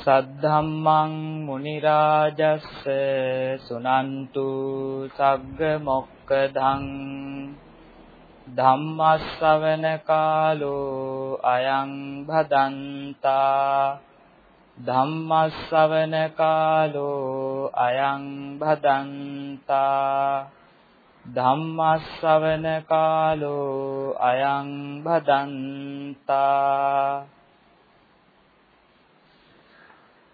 සද්ධම්මං මුනි රාජස්ස සුනන්තු සග්ග මොක්කදං ධම්මස්සවන කාලෝ අයං භදන්තා ධම්මස්සවන කාලෝ අයං භදන්තා ධම්මස්සවන කාලෝ අයං භදන්තා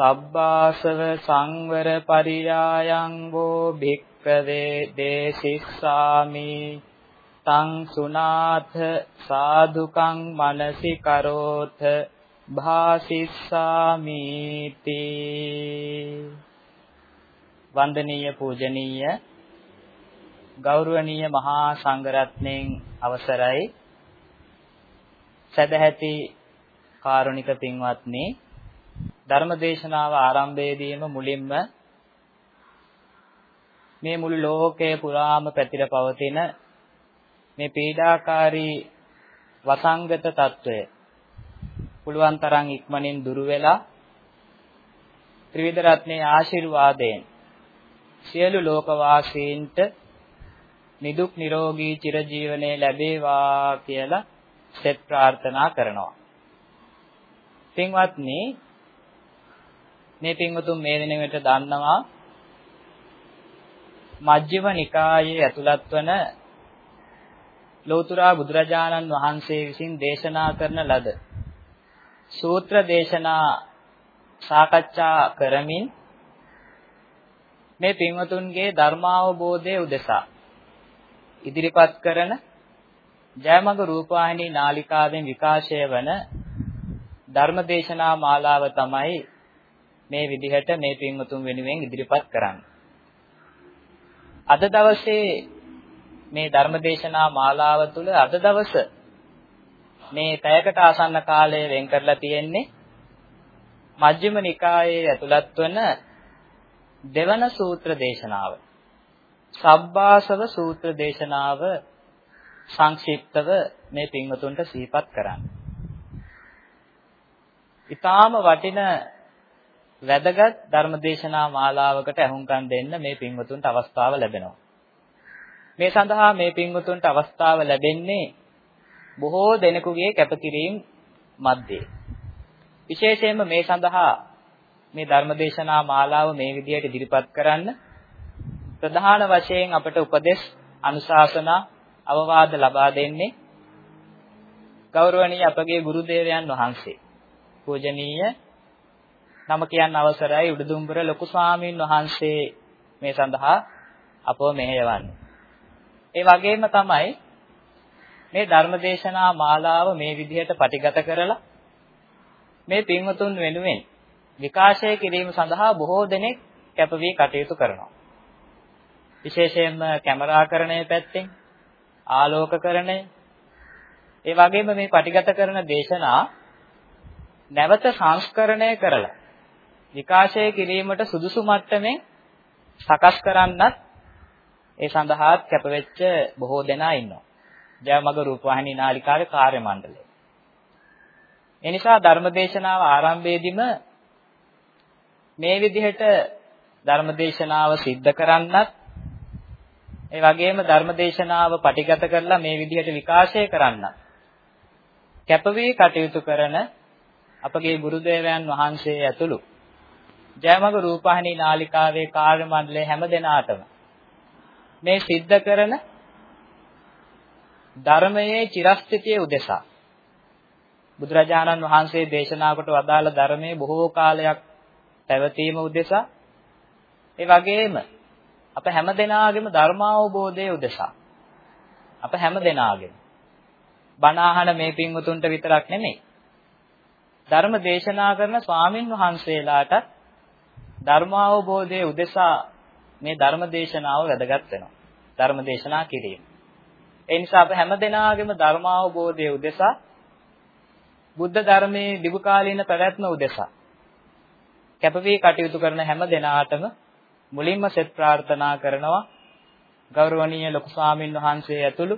සබ්බාසව සංවර පරියායං වූ භික්කවේ දේසිස්සාමි තං සුනාථ සාදුකං මනසි කරෝත භාසිස්සාමි තී වන්දනීය පූජනීය ගෞරවනීය මහා සංඝරත්නයන් අවසරයි. සදැහැති කාරුණික පින්වත්නි ධර්මදේශනාව ආරම්භයේදීම මුලින්ම මේ මුළු ලෝකය පුරාම පැතිර පවතින මේ පීඩාකාරී වසංගත తত্ত্বය පුලුවන් තරම් ඉක්මනින් දුරු වෙලා ත්‍රිවිධ රත්නයේ ආශිර්වාදයෙන් සියලු ලෝකවාසීන්ට නිදුක් නිරෝගී චිරජීවනයේ ලැබේවා කියලා සෙත් ප්‍රාර්ථනා කරනවා. පින්වත්නි මේ පින්වතුන් මේ දිනෙකට දන්නවා මජ්ක්‍ධිම නිකායේ ඇතුළත් වන ලෝතුරා බුදුරජාණන් වහන්සේ විසින් දේශනා කරන ලද සූත්‍ර දේශනා සාකච්ඡා කරමින් මේ පින්වතුන්ගේ ධර්මාවබෝධය උදෙසා ඉදිරිපත් කරන ජයමග රූපවාහිනී නාලිකාවෙන් විකාශය වන ධර්මදේශනා මාලාව තමයි මේ විදිහට මේ පින්වතුන් වෙනුවෙන් ඉදිරිපත් කරන්නේ. අද දවසේ මේ ධර්මදේශනා මාලාව තුළ අද දවස මේ පැයකට ආසන්න කාලය වෙන් කරලා තියෙන්නේ මජ්ක්‍ධිම නිකායේ ඇතුළත් වන දෙවන සූත්‍ර දේශනාව සබ්බාසව සූත්‍ර දේශනාව සංක්ෂිප්තව මේ පින්වතුන්ට සිහිපත් කරන්න. ඊටාම වටින වැදගත් ධර්මදේශනා මාලාවකට අහුම්කම් දෙන්න මේ පින්වතුන්ට අවස්ථාව ලැබෙනවා. මේ සඳහා මේ පින්වතුන්ට අවස්ථාව ලැබෙන්නේ බොහෝ දෙනෙකුගේ කැපකිරීම මැද්දේ. විශේෂයෙන්ම මේ සඳහා මේ ධර්මදේශනා මාලාව මේ විදිහට ඉදිරිපත් කරන්න ප්‍රධාන වශයෙන් අපට උපදෙස් අනුශාසනා අවවාද ලබා දෙන්නේ ගෞරවනීය අපගේ ගුරු දේවයන් වහන්සේ පූජනීය නම කියන්න අවසරයි උඩුදුම්බර ලොකු ස්වාමීන් වහන්සේ මේ සඳහා අපව මෙහෙයවන්නේ. ඒ වගේම තමයි මේ ධර්මදේශනා මාලාව මේ විදිහට පටිගත කරලා මේ පින්වතුන් වෙනුවෙන් විකාශය කිරීම සඳහා බොහෝ දෙනෙක් කැපවී කටයුතු කරනවා. විශේෂයෙන්ම කැමරාකරණය පැත්තෙන් ආලෝකකරණය ඒ වගේම මේ පටිගත කරන දේශනා නැවත සංස්කරණය කරලා විකාශය කිරීමට සුදුසු මට්ටමේ සකස් කරන්නත් ඒ සඳහාත් කැපවෙච්ච බොහෝ දෙනා ඉන්නවා. ජයමග රූපවාහිනී නාලිකාවේ කාර්ය මණ්ඩලය. එනිසා ධර්මදේශනාව ආරම්භයේදීම මේ විදිහට ධර්මදේශනාව සිද්ධ කරන්නත් ඒ වගේම ධර්මදේශනාව පටිගත කරලා මේ විදිහට විකාශය කරන්නත් කැපවී කටයුතු කරන අපගේ ගුරුදේවයන් වහන්සේ ඇතුළු ජයමග රූපහිනී නාලිකාවේ කාර්ය මණ්ඩලයේ හැම දෙනාටම මේ සිද්ධ කරන ධර්මයේ චිරස්ථිතිය උදෙසා බුදුරජාණන් වහන්සේ දේශනා කොට වදාළ ධර්මයේ බොහෝ කාලයක් පැවතීම උදෙසා ඒ වගේම අප හැම දෙනාගේම ධර්මාවබෝධය උදෙසා අප හැම දෙනාගේම බණ අහන මේ පින්වතුන්ට විතරක් නෙමෙයි ධර්ම දේශනා කරන ස්වාමින් වහන්සේලාට ධර්මාවබෝධයේ උදෙසා මේ ධර්ම දේශනාව වැදගත් වෙනවා. ධර්ම දේශනා කිරීම. ඒ නිසා අප හැම දෙනාගේම ධර්මාවබෝධයේ උදෙසා බුද්ධ ධර්මයේ දිගුකාලීන පැවැත්ම උදෙසා කැපවී කටයුතු කරන හැම දෙනාටම මුලින්ම සෙත් ප්‍රාර්ථනා කරනවා ගෞරවනීය ලොකු ස්වාමින් වහන්සේ ඇතුළු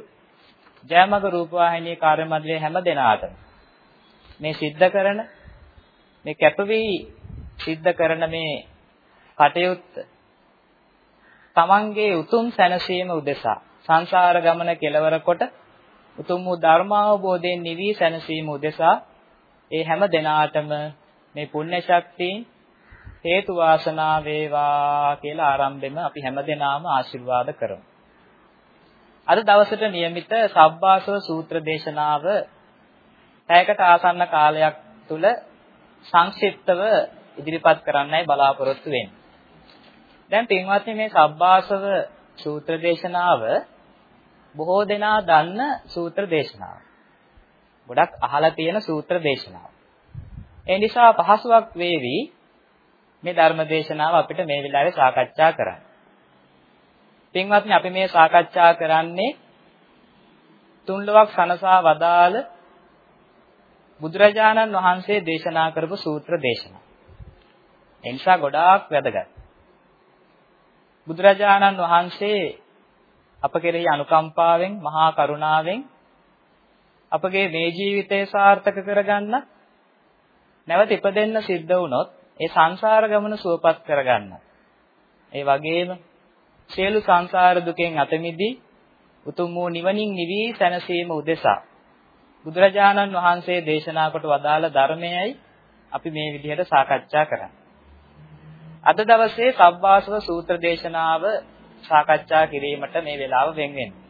ජයමග රූපවාහිනී කාර්ය මණ්ඩලයේ හැම දෙනාටම මේ සිද්ධ කරන මේ කැපවී සිද්ධ කරන මේ කටයුත්ත තමන්ගේ උතුම් සැනසීම උදෙසා සංසාර ගමන කෙලවර කොට උතුම් වූ ධර්මාවබෝධයෙන් නිවි සැනසීම උදෙසා ඒ හැම දිනාටම මේ පුණ්‍ය ශක්තියින් හේතු වාසනා වේවා කියලා ආරම්භෙම අපි හැම දිනාම ආශිර්වාද කරමු. අද දවසට નિયમિત සබ්බාසව සූත්‍ර දේශනාව පැයකට ආසන්න කාලයක් තුල සංක්ෂිප්තව ඉදිරිපත් කරන්නයි බලාපොරොත්තු වෙන්නේ. දැන් පින්වත්නි මේ සබ්බාසව සූත්‍ර දේශනාව බොහෝ දෙනා දන්න සූත්‍ර දේශනාව. ගොඩක් අහලා තියෙන සූත්‍ර දේශනාව. ඒ නිසා පහසුවක් වේවි මේ ධර්ම දේශනාව අපිට මේ වෙලාවේ සාකච්ඡා කරන්න. පින්වත්නි අපි මේ සාකච්ඡා කරන්නේ තුන්ලොවක් සනසා වදාළ බුදුරජාණන් වහන්සේ දේශනා කරපු සූත්‍ර දේශනා. ඒ නිසා ගොඩාක් වැදගත්. බුදුරජාණන් වහන්සේ අප කෙරෙහි අනුකම්පාවෙන් මහා කරුණාවෙන් අපගේ මේ ජීවිතය සාර්ථක කරගන්න නැවත ඉපදෙන්න සිද්ධ වුණොත් ඒ සංසාර ගමන සුවපත් කරගන්න. ඒ වගේම සියලු සංසාර දුකෙන් අත මිදී උතුම් වූ නිවනින් නිවි සැනසීම උදෙසා බුදුරජාණන් වහන්සේ දේශනා කොට වදාළ ධර්මයයි අපි මේ විදිහට සාකච්ඡා කරන්නේ. අද දවසේ සබ්බාසව සූත්‍ර දේශනාව සාකච්ඡා කිරීමට මේ වෙලාව වෙන් වෙන්නේ.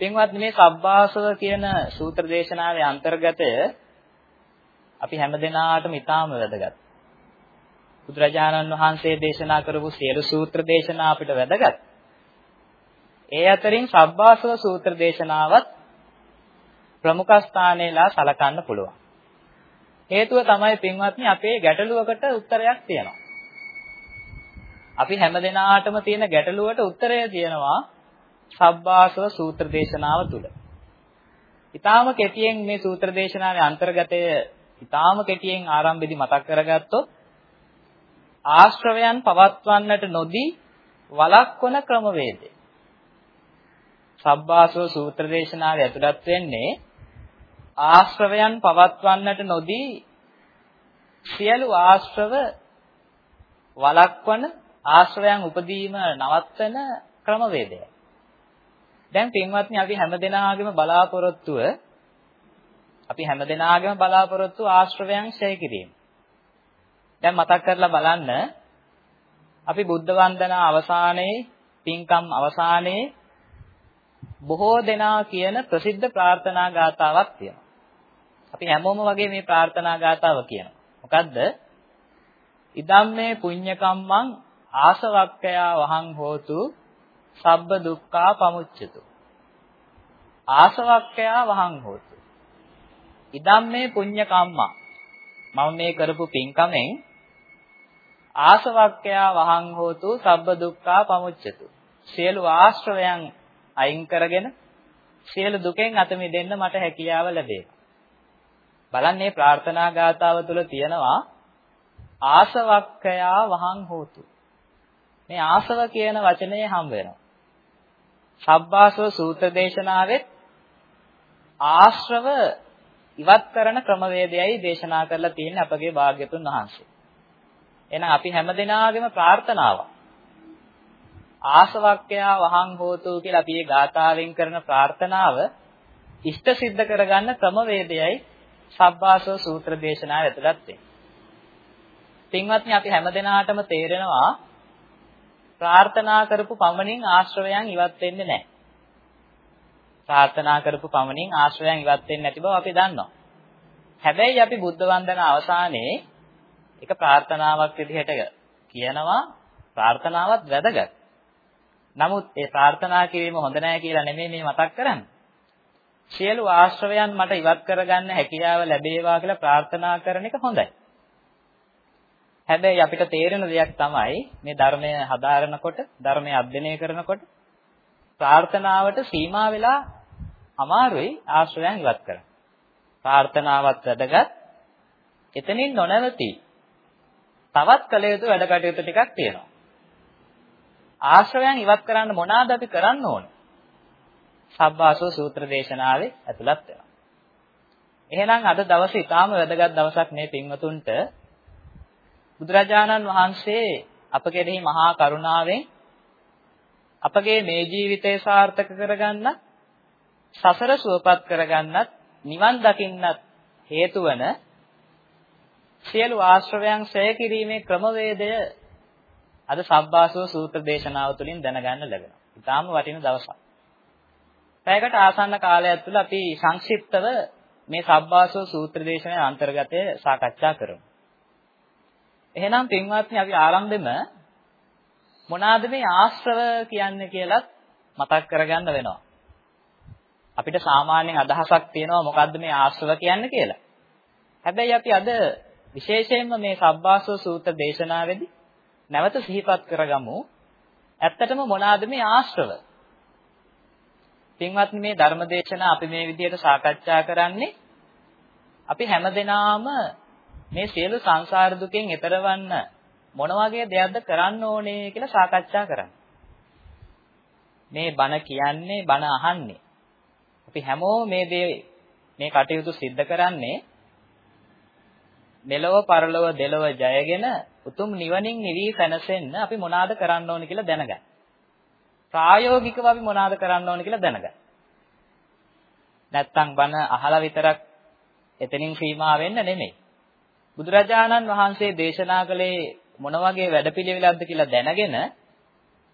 පින්වත්නි මේ සබ්බාසව කියන සූත්‍ර දේශනාවේ අන්තර්ගතය අපි හැමදෙනාටම ඉතාම වැදගත්. බුදුරජාණන් වහන්සේ දේශනා කරපු සියලු සූත්‍ර දේශනා අපිට වැදගත්. ඒ අතරින් සබ්බාසව සූත්‍ර දේශනාවත් ප්‍රමුඛ ස්ථානයලා සලකන්න පුළුවන්. හේතුව තමයි පින්වත්නි අපේ ගැටලුවකට උත්තරයක් තියෙනවා. අපි හැමදෙනාටම තියෙන ගැටලුවට උත්තරය තියෙනවා සබ්බාසව සූත්‍ර දේශනාව තුල. ඊටාම කෙටියෙන් මේ සූත්‍ර දේශනාවේ අන්තර්ගතය ඊටාම කෙටියෙන් ආරම්භෙදි මතක් කරගත්තොත් ආශ්‍රවයන් පවත්වන්නට නොදී වළක්වන ක්‍රමවේදය. සබ්බාසව සූත්‍ර දේශනාවේ ඇතුළත් වෙන්නේ ආශ්‍රවයන් පවත්වන්නට නොදී සියලු ආශ්‍රව වළක්වන ආශ්‍රවයන් උපදීම නවත්තන ක්‍රමවේදය. දැන් පින්වත්නි අපි හැමදෙනාගේම බලාපොරොත්තුව අපි හැමදෙනාගේම බලාපොරොත්තු ආශ්‍රවයන් ඡය කිරීම. දැන් මතක් කරලා බලන්න අපි බුද්ධ වන්දනා අවසානයේ පින්කම් අවසානයේ බොහෝ දෙනා කියන ප්‍රසිද්ධ ප්‍රාර්ථනා ගාතාවක් තියෙනවා. අපි හැමෝම වගේ මේ ප්‍රාර්ථනා ගාතාව කියනවා. මොකද්ද? ඉදම්මේ පුඤ්ඤකම්මං ආසවක්කයා වහං හෝතු සබ්බ දුක්ඛා පමුච්චතු. ආසවක්කයා වහං හෝතු. ඉදම්මේ පුඤ්ඤකම්මං මම මේ කරපු පින්කමෙන් ආසවක්කයා වහං හෝතු සබ්බ දුක්ඛා පමුච්චතු. සියලු ආශ්‍රවයන් අයින් කරගෙන සියලු දුකෙන් අත මිදෙන්න මට හැකියාව ලැබේ. බලන්නේ ප්‍රාර්ථනා ගාතාව තුළ තියෙනවා ආසවක්කයා වහං හෝතු. මේ ආසව කියන වචනේ හම් වෙනවා. සබ්බාසව සූත්‍ර දේශනාවෙත් ආශ්‍රව ඉවත් කරන ක්‍රමවේදයයි දේශනා කරලා තියෙන්නේ අපගේ භාග්‍යතුන් වහන්සේ. එහෙනම් අපි හැමදෙනාගේම ප්‍රාර්ථනාවක් ආසවක්කයා වහං හෝතු කියලා අපි මේ ගාථාවෙන් කරන ප්‍රාර්ථනාව ඉෂ්ට සිද්ධ කරගන්න ක්‍රමවේදයයි සබ්බාසව සූත්‍ර දේශනාව ඇතුළත් වෙන්නේ. පින්වත්නි අපි හැමදෙනාටම තේරෙනවා ප්‍රාර්ථනා කරපු පමණින් ආශ්‍රවයන් ඉවත් වෙන්නේ නැහැ. ප්‍රාර්ථනා කරපු පමණින් ආශ්‍රවයන් ඉවත් වෙන්නේ නැති බව අපි දන්නවා. හැබැයි අපි බුද්ධ වන්දන අවසානයේ එක ප්‍රාර්ථනාවක් විදිහට කියනවා ප්‍රාර්ථනාවත් වැදගත්. නමුත් ඒ ප්‍රාර්ථනා කිරීම හොඳ නැහැ කියලා නෙමෙයි මේ මතක් කරන්නේ. සියලු ආශ්‍රවයන් මට ඉවත් කරගන්න හැකියාව ලැබේවා කියලා ප්‍රාර්ථනා කරන එක හොඳයි. හැබැයි අපිට තේරෙන දෙයක් තමයි මේ ධර්මය හදාරනකොට ධර්මය අධ්‍යයනය කරනකොට ප්‍රාර්ථනාවට සීමා වෙලා අමාරුයි ආශ්‍රයයන් ඉවත් කරන්න. ප්‍රාර්ථනාවත් වැදගත්. එතනින් නොනවති. තවත් කළ යුතු වැඩ කටයුතු ටිකක් තියෙනවා. ආශ්‍රයයන් ඉවත් කරන්න මොනවාද අපි කරන්න ඕනේ? සබ්බාසෝ සූත්‍ර දේශනාවේ ඇතුළත් වෙනවා. එහෙනම් අද දවසේ ඊටාම වැදගත් දවසක් මේ පින්වතුන්ට බුදුරජාණන් වහන්සේ අප කෙරෙහි මහා කරුණාවෙන් අපගේ මේ ජීවිතය සාර්ථක කරගන්න සසර සුවපත් කරගන්නත් නිවන් දකින්නත් හේතු වන සියලු ආශ්‍රවයන් ඡය කිරීමේ ක්‍රමවේදය අද සබ්බාසව සූත්‍ර දේශනාව තුළින් දැනගන්න ලැබෙනවා. ඊටාම වටින දවසක්. පැයකට ආසන්න කාලයක් තුළ අපි සංක්ෂිප්තව මේ සබ්බාසව සූත්‍ර දේශනාවේ අන්තර්ගතය සාකච්ඡා කරමු. එහෙනම් පින්වත්නි අපි ආරම්භෙම මොනවාද මේ ආශ්‍රව කියන්නේ කියලා මතක් කරගන්න වෙනවා. අපිට සාමාන්‍යයෙන් අදහසක් තියෙනවා මොකද්ද මේ ආශ්‍රව කියන්නේ කියලා. හැබැයි අපි අද විශේෂයෙන්ම මේ සබ්බාසව සූත්‍ර දේශනාවේදී නැවත සිහිපත් කරගමු. ඇත්තටම මොනවාද මේ ආශ්‍රව? පින්වත්නි මේ ධර්මදේශනා අපි මේ විදිහට සාකච්ඡා කරන්නේ අපි හැමදෙනාම මේ සියලු සංසාර දුකෙන් එතරවන්න මොන වගේ දෙයක්ද කරන්න ඕනේ කියලා සාකච්ඡා කරන්නේ. මේ බණ කියන්නේ බණ අහන්නේ. අපි හැමෝම මේ දේ මේ කටයුතු සිද්ධ කරන්නේ මෙලව පරලොව දෙලව ජයගෙන උතුම් නිවනින් නිවි සැනසෙන්න අපි මොනවාද කරන්න ඕනේ කියලා දැනගන්න. ප්‍රායෝගිකව අපි මොනවාද කරන්න ඕනේ කියලා දැනගන්න. නැත්තම් බණ අහලා විතරක් එතනින් සීමා වෙන්න නෙමෙයි. බුදුරජාණන් වහන්සේ දේශනා කළේ මොන වගේ වැඩපිළිවෙලක්ද කියලා දැනගෙන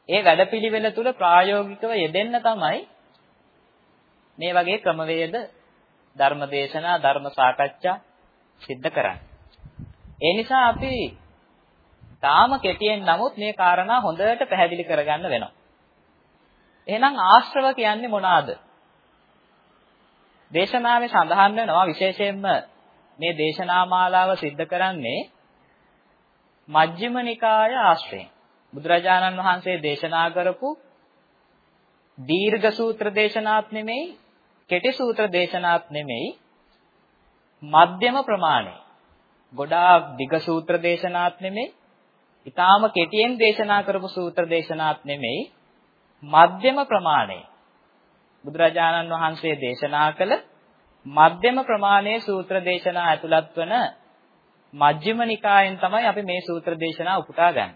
ඒ වැඩපිළිවෙල තුල ප්‍රායෝගිකව යෙදෙන්න තමයි මේ වගේ ක්‍රමවේද ධර්මදේශනා ධර්ම සාකච්ඡා සිද්ධ කරන්නේ. ඒ නිසා අපි තාම කෙටියෙන් නමුත් මේ කාරණා හොඳට පැහැදිලි කරගන්න වෙනවා. එහෙනම් ආශ්‍රව කියන්නේ මොනවාද? දේශනාවේ සඳහන් වෙනවා විශේෂයෙන්ම මේ දේශනා මාලාව සිද්ධ කරන්නේ මජ්ක්‍ධිම නිකාය ආශ්‍රයෙන්. බුදුරජාණන් වහන්සේ දේශනා කරපු දීර්ඝ සූත්‍ර දේශනාත් නෙමෙයි, කෙටි සූත්‍ර දේශනාත් නෙමෙයි, මධ්‍යම ප්‍රමාණය. ගොඩාක් දිග සූත්‍ර දේශනාත් නෙමෙයි, ඊටාම කෙටියෙන් දේශනා කරපු සූත්‍ර දේශනාත් නෙමෙයි, මධ්‍යම ප්‍රමාණය. බුදුරජාණන් වහන්සේ දේශනා කළ මධ්‍යම ප්‍රමාණයේ සූත්‍ර දේශනා ඇතුළත් වන මජ්ක්‍ධිම නිකායෙන් තමයි අපි මේ සූත්‍ර දේශනා උපුටා ගන්න.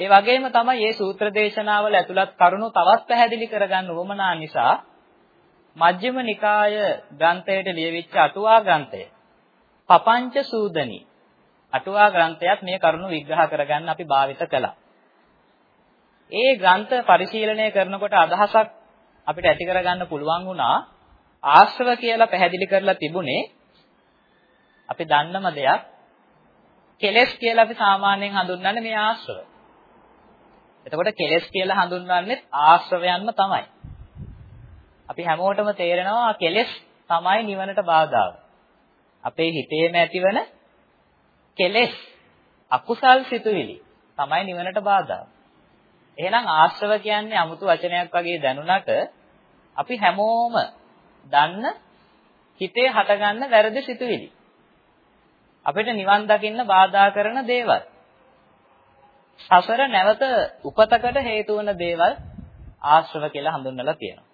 ඒ වගේම තමයි මේ සූත්‍ර දේශනාවල ඇතුළත් කරුණු තවත් පැහැදිලි කරගන්න උවමනා නිසා මජ්ක්‍ධිම නිකාය ග්‍රන්ථයට ලියවිච්ච අටුවා ග්‍රන්ථය පපංච සූදනි අටුවා ග්‍රන්ථයත් මේ කරුණු විග්‍රහ කරගන්න අපි භාවිත කළා. ඒ ග්‍රන්ථ පරිශීලනය කරනකොට අදහසක් අපිට ඇති කරගන්න පුළුවන් වුණා ආශ්‍රව කියලා පැහැදිලි කරලා තිබුණේ අපි දන්නම දෙයක් කෙලස් කියලා අපි සාමාන්‍යයෙන් හඳුන්වන්නේ මේ ආශ්‍රව. එතකොට කෙලස් කියලා හඳුන්වන්නේ ආශ්‍රවයන්ම තමයි. අපි හැමෝටම තේරෙනවා කෙලස් තමයි නිවනට බාධාව. අපේ හිතේම ඇතිවන කෙලස් අකුසල් සිතුවිලි තමයි නිවනට බාධාව. එහෙනම් ආශ්‍රව කියන්නේ 아무තු වචනයක් වගේ දැනුණට අපි හැමෝම දන්න හිතේ හටගන්න වැරදි සිතුවිලි. අපිට නිවන් දකින්න බාධා කරන දේවල්. සසර නැවත උපතකට හේතු වන දේවල් ආශ්‍රව කියලා හඳුන්වලා තියෙනවා.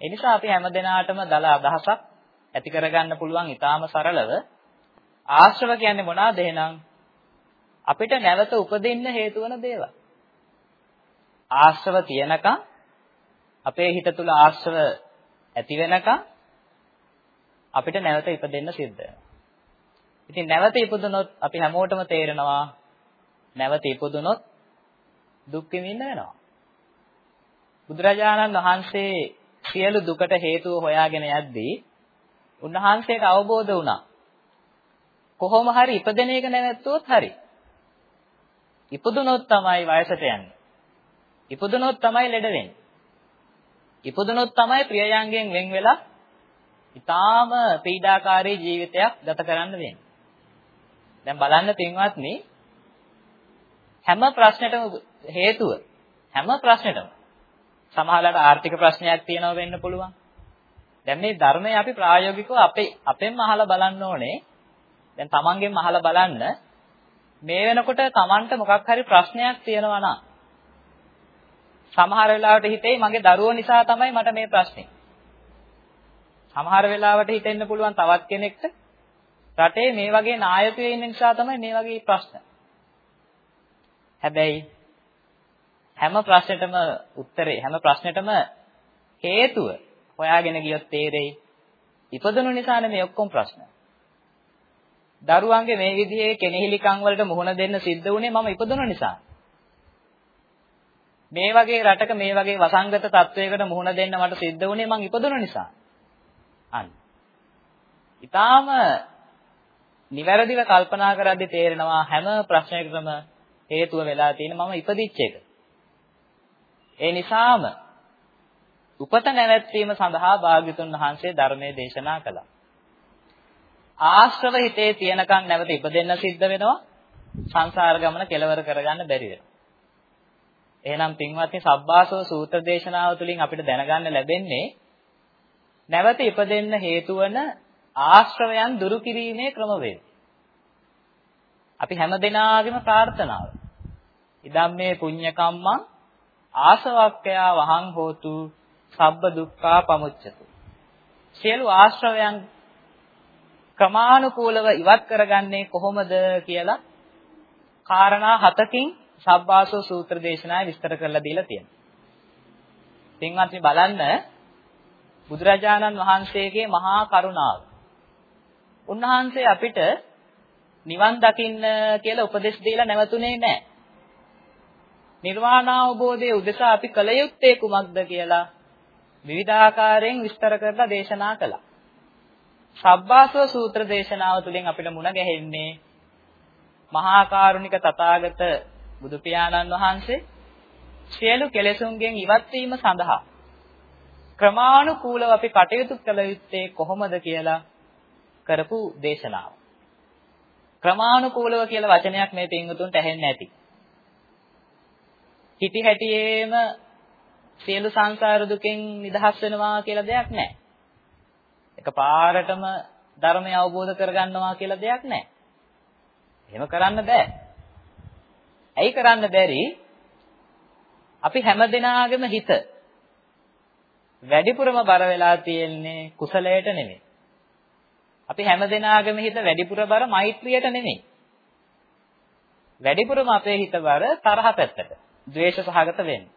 ඒ නිසා අපි හැමදෙනාටම දල අදහසක් ඇති කරගන්න පුළුවන් ඊටාම සරලව ආශ්‍රව කියන්නේ මොනවාද එහෙනම්? අපිට නැවත උපදින්න හේතු වන දේවල්. ආශ්‍රව තියනකම් අපේ හිත තුල ආශ්‍රව ඇති වෙනකම් අපිට නැවත ඉපදෙන්න සිද්ධ වෙනවා. ඉතින් නැවත ඉපදුනොත් අපි හැමෝටම තේරෙනවා නැවත ඉපදුනොත් දුක් විඳින්න වෙනවා. බුදුරජාණන් වහන්සේ සියලු දුකට හේතුව හොයාගෙන යද්දී උන්වහන්සේට අවබෝධ වුණා. කොහොම හරි ඉපදෙන එක නැවැත්තුවොත් හරි. ඉපදුනොත් තමයි වයසට යන්නේ. ඉපදුනොත් තමයි ලෙඩ වෙන්නේ. ඉපදුනොත් තමයි ප්‍රියයන්ගෙන් වෙන් වෙලා ඊටාම පීඩාකාරී ජීවිතයක් ගත කරන්න වෙන්නේ. දැන් බලන්න පින්වත්නි හැම ප්‍රශ්නෙටම හේතුව හැම ප්‍රශ්නෙටම සමහරවිට ආර්ථික ප්‍රශ්නයක් තියෙනව වෙන්න පුළුවන්. දැන් මේ ධර්මය අපි ප්‍රායෝගිකව අපේ අපෙන්ම අහලා බලන්න ඕනේ. දැන් තමන්ගෙන්ම අහලා බලන්න මේ වෙනකොට තමන්ට මොකක් හරි ප්‍රශ්නයක් තියෙනවා නම් සමහර වෙලාවට හිතෙයි මගේ දරුවෝ නිසා තමයි මට මේ ප්‍රශ්නේ. සමහර වෙලාවට හිතෙන්න පුළුවන් තවත් කෙනෙක්ට රටේ මේ වගේ නායකයෝ ඉන්න නිසා තමයි මේ වගේ ප්‍රශ්න. හැබැයි හැම ප්‍රශ්නෙටම උත්තරේ හැම ප්‍රශ්නෙටම හේතුව හොයාගෙන ගියොත් තේරෙයි ඉපදුණු නිසානේ මේ ඔක්කොම ප්‍රශ්න. දරුවන්ගේ මේ විදිහේ කෙනෙහිලිකම් වලට මුහුණ දෙන්න සිද්ධ වුණේ මම ඉපදුණු නිසා. මේ වගේ රටක මේ වගේ වසංගත තත්වයකට මුහුණ දෙන්න මට සිද්ධ වුණේ මං ඉපදුණු නිසා. අන්න. ඊටාම නිවැරදිව කල්පනා කරද්දී තේරෙනවා හැම ප්‍රශ්නයකටම හේතුව වෙලා තියෙන මම ඉපදිච්ච එක. ඒ නිසාම උපත නැවැත්වීම සඳහා භාග්‍යතුන් වහන්සේ ධර්මයේ දේශනා කළා. ආශ්‍රව හිතේ තියනකන් නැවත ඉපදෙන්න සිද්ධ වෙනවා. සංසාර ගමන කෙලවර කරගන්න බැරි වෙනවා. එහෙනම් පින්වත්නි සබ්බාසව සූත්‍ර දේශනාව තුළින් අපිට දැනගන්න ලැබෙන්නේ නැවත ඉපදෙන්න හේතු වන ආශ්‍රවයන් දුරු කිරීමේ ක්‍රමවේදය. අපි හැමදෙනාගේම ප්‍රාර්ථනාව. ඉදම් මේ පුඤ්ඤ කම්මං ආසවක්ඛයා වහං හෝතු සබ්බ දුක්ඛා පමුච්ඡතු. සියලු ආශ්‍රවයන් ක්‍රමානුකූලව ඉවත් කරගන්නේ කොහොමද කියලා කාරණා හතකින් සබ්බාසෝ සූත්‍ර දේශනාවේ විස්තර කරලා දීලා තියෙනවා. පින්වත්නි බලන්න බුදුරජාණන් වහන්සේගේ මහා කරුණාව. උන්වහන්සේ අපිට නිවන් දකින්න කියලා උපදෙස් දීලා නැවතුනේ නැහැ. නිර්වාණ අවබෝධයේ උදෙසා අපි කල යුත්තේ කුමක්ද කියලා විවිධාකාරයෙන් විස්තර කරලා දේශනා කළා. සබ්බාසව සූත්‍ර දේශනාව තුළින් අපිට මුණ ගැහෙන්නේ මහා කරුණික තථාගත බුදු පියාණන් වහන්සේ සියලු කෙලෙසුන්ගෙන් ඉවත් වීම සඳහා ක්‍රමානුකූලව අපි කටයුතු කළ යුත්තේ කොහොමද කියලා කරපු දේශනාව. ක්‍රමානුකූලව කියලා වචනයක් මේ පින්වතුන්ට ඇහෙන්නේ නැති. හිටි හැටියේම සියලු සංසාර දුකෙන් නිදහස් වෙනවා කියලා දෙයක් නැහැ. එකපාරටම ධර්මය අවබෝධ කරගන්නවා කියලා දෙයක් නැහැ. එහෙම කරන්න බෑ. ඇයි කරන්න බැරි? අපි හැමදෙනාගේම හිත වැඩිපුරම බර වෙලා තියෙන්නේ කුසලයට නෙමෙයි. අපි හැමදෙනාගේම හිත වැඩිපුර බර මෛත්‍රියට නෙමෙයි. වැඩිපුරම අපේ හිත බර තරහ පැත්තට, ද්වේෂ සහගත වෙන්නේ.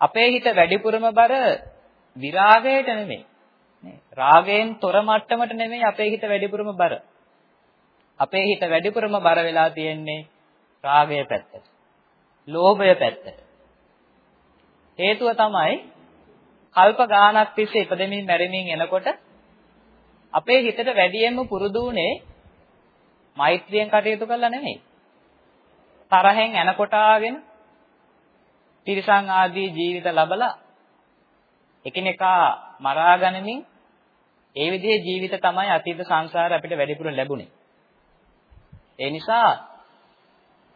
අපේ හිත වැඩිපුරම බර විරාගයට නෙමෙයි. නේ රාගයෙන් තොර මට්ටමට නෙමෙයි අපේ හිත වැඩිපුරම බර. අපේ හිත වැඩිපුරම බර වෙලා තියෙන්නේ රාගය පැත්තට. ලෝභය පැත්තට. හේතුව තමයි කල්ප ගානක් තිස්සේ ඉපදෙමින් මැරෙමින් එනකොට අපේ හිතට වැඩියෙන්ම පුරුදු වුණේ මෛත්‍රියෙන් කටයුතු කළා නෙමෙයි. තරහෙන් එනකොටාගෙන තිරිසන් ආදී ජීවිත ලබලා එකිනෙකා මරා ගනිමින් ඒ විදිහේ ජීවිත තමයි අතීත සංසාරේ අපිට වැඩිපුර ලැබුණේ. ඒ නිසා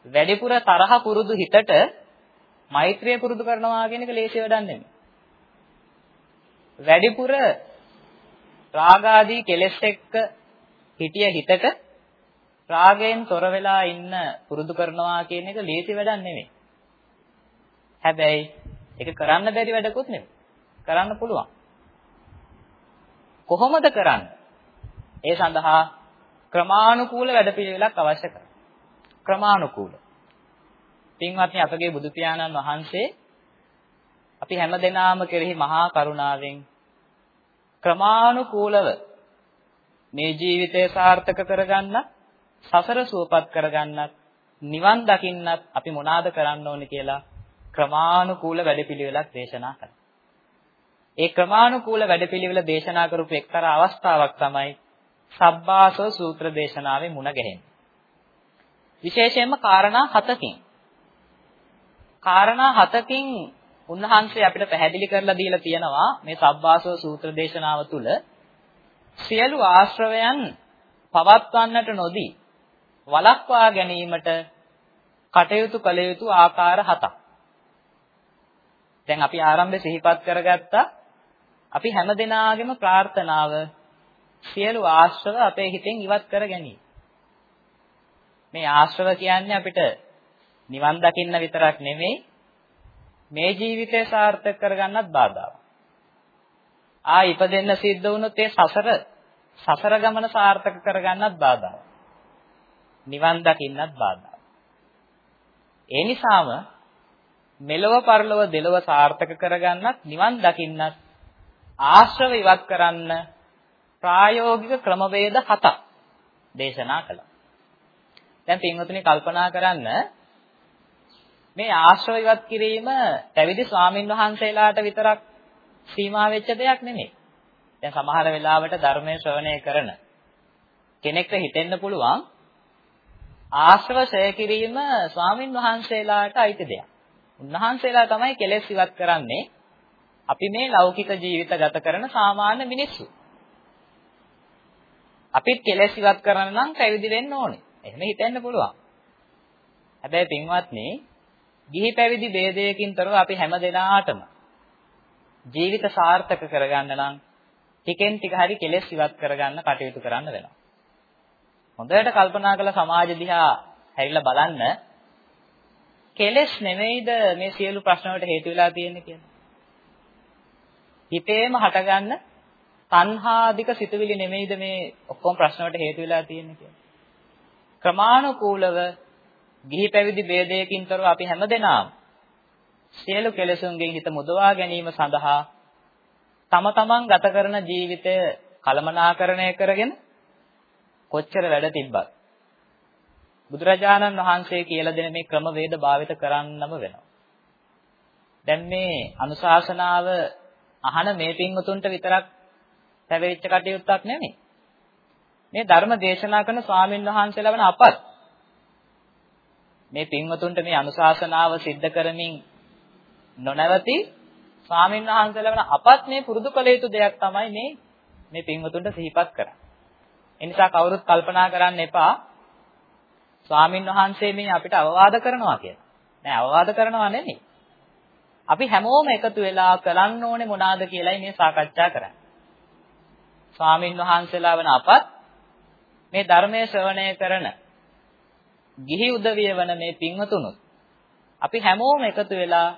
වැඩිපුර තරහ පුරුදු හිතට මෛත්‍රිය පුරුදු කරනවා කියන එක ලේසි වැඩක් නෙමෙයි. වැඩිපුර රාගාදී කෙලෙස් එක්ක හිටිය හිතට රාගයෙන් තොර වෙලා ඉන්න පුරුදු කරනවා කියන එක ලේසි වැඩක් නෙමෙයි. හැබැයි ඒක කරන්න බැරි වැඩකුත් නෙමෙයි. කරන්න පුළුවන්. කොහොමද කරන්නේ? ඒ සඳහා ක්‍රමානුකූල වැඩපිළිවෙලක් අවශ්‍ය කරනවා. ක්‍රමානුකූල. පින්වත්නි අපගේ බුදු පියාණන් වහන්සේ අපි හැමදෙනාම කෙරෙහි මහා කරුණාවෙන් ක්‍රමානුකූලව මේ ජීවිතය සාර්ථක කරගන්න සසර සුවපත් කරගන්නත් නිවන් දකින්නත් අපි මොනවාද කරන්න ඕනේ කියලා ක්‍රමානුකූල වැඩපිළිවෙලක් දේශනා කරනවා. ඒ ක්‍රමානුකූල වැඩපිළිවෙල දේශනා කරපු එක්තරා අවස්ථාවක් තමයි සබ්බාසව සූත්‍ර දේශනාවේ මුණ ගැහෙන්නේ. විශේෂයෙන්ම කාරණා හතකින්. කාරණා හතකින් උන්වහන්සේ අපිට පැහැදිලි කරලා දීලා තියෙනවා මේ සබ්බාසව සූත්‍ර දේශනාව තුළ සියලු ආශ්‍රවයන් පවත්වන්නට නොදී වළක්වා ගැනීමට කටයුතු කළ යුතු ආකාර හතක්. දැන් අපි ආරම්භයේ සිහිපත් කරගත්තා අපි හැමදෙනාගේම ප්‍රාර්ථනාව සියලු ආශ්‍රව අපේ හිතෙන් ඉවත් කර ගැනීම. මේ ආශ්‍රව කියන්නේ අපිට නිවන් දකින්න විතරක් නෙමෙයි මේ ජීවිතය සාර්ථක කරගන්නත් බාධාවක්. ආ ඉපදෙන්න සිද්ධ වුණොත් ඒ සසර සසර ගමන සාර්ථක කරගන්නත් බාධාවක්. නිවන් දකින්නත් බාධාවක්. ඒ නිසාම මෙලව පරලොව දෙලව සාර්ථක කරගන්නත් නිවන් දකින්නත් ආශ්‍රව ඉවත් කරන්න ප්‍රායෝගික ක්‍රමවේද හතක් දේශනා කළා. දැන් පින්වතුනි කල්පනා කරන්න මේ ආශ්‍රව ඉවත් කිරීම පැවිදි ස්වාමින් වහන්සේලාට විතරක් සීමා වෙච්ච දෙයක් නෙමෙයි. දැන් සමහර වෙලාවට ධර්මයේ ශ්‍රවණය කරන කෙනෙක්ට හිතෙන්න පුළුවන් ආශ්‍රව ඡය කිරීම ස්වාමින් වහන්සේලාට අයිති දෙයක්. උන්වහන්සේලා තමයි කෙලෙස් ඉවත් කරන්නේ. අපි මේ ලෞකික ජීවිත ගත කරන සාමාන්‍ය මිනිස්සු. අපිත් කෙලෙස් ඉවත් කරන්න නම් පැවිදි වෙන්න ඕනේ. එහෙම හිතෙන්න පුළුවන්. හැබැයි පින්වත්නි, ගිහි පැවිදි ભેදයකින් තොරව අපි හැම දෙනාටම ජීවිත සාර්ථක කරගන්න නම් ටිකෙන් ටික හරි කෙලෙස් ඉවත් කරගන්න කටයුතු කරන්න වෙනවා. හොඳට කල්පනා කරලා සමාජ දිහා හැරිලා බලන්න කෙලෙස් නෙමෙයිද මේ සියලු ප්‍රශ්න වලට හේතු වෙලා තියෙන්නේ කියලා. හිතේම හටගන්න තණ්හාදික සිතුවිලි නෙමෙයිද මේ ඔක්කොම ප්‍රශ්න වලට හේතු වෙලා තියෙන්නේ කියලා. ක්‍රමානුකූලව ගිහි පැවිදි ભેදයකින් තොරව අපි හැමදෙනාම සියලු කෙලෙසුන්ගෙන් හිත මුදවා ගැනීම සඳහා තම තමන් ගත කරන ජීවිතය කළමනාකරණය කරගෙන කොච්චර වැඩ තිබ්බත් බුදුරජාණන් වහන්සේ කියලා දෙන මේ ක්‍රමවේද භාවිත කරන්නම වෙනවා. දැන් මේ අනුශාසනාව අහන මේ පින්වතුන්ට විතරක් පැවෙච්ච කටයුත්තක් නෙමෙයි. මේ ධර්ම දේශනා කරන ස්වාමින් වහන්සේලා වන අපත් මේ පින්වතුන්ට මේ අනුශාසනාව සිද්ධ කරමින් නොනවති ස්වාමින් වහන්සේලා වන අපත් මේ පුරුදු කළ යුතු දෙයක් තමයි මේ මේ පින්වතුන්ට සිහිපත් කරන්නේ. ඒ නිසා කවුරුත් කල්පනා කරන්න එපා ස්වාමින් වහන්සේ මේ අපිට අවවාද කරනවා කියලා. නෑ අවවාද කරනවා නෙමෙයි. අපි හැමෝම එකතු වෙලා කරන්න ඕනේ මොනවාද කියලායි මේ සාකච්ඡා කරන්නේ. ස්වාමින් වහන්සේලා වන අපත් මේ ධර්මයේ ශ්‍රවණය කරන ගිහි උදවිය වන මේ පින්වතුනුත් අපි හැමෝම එකතු වෙලා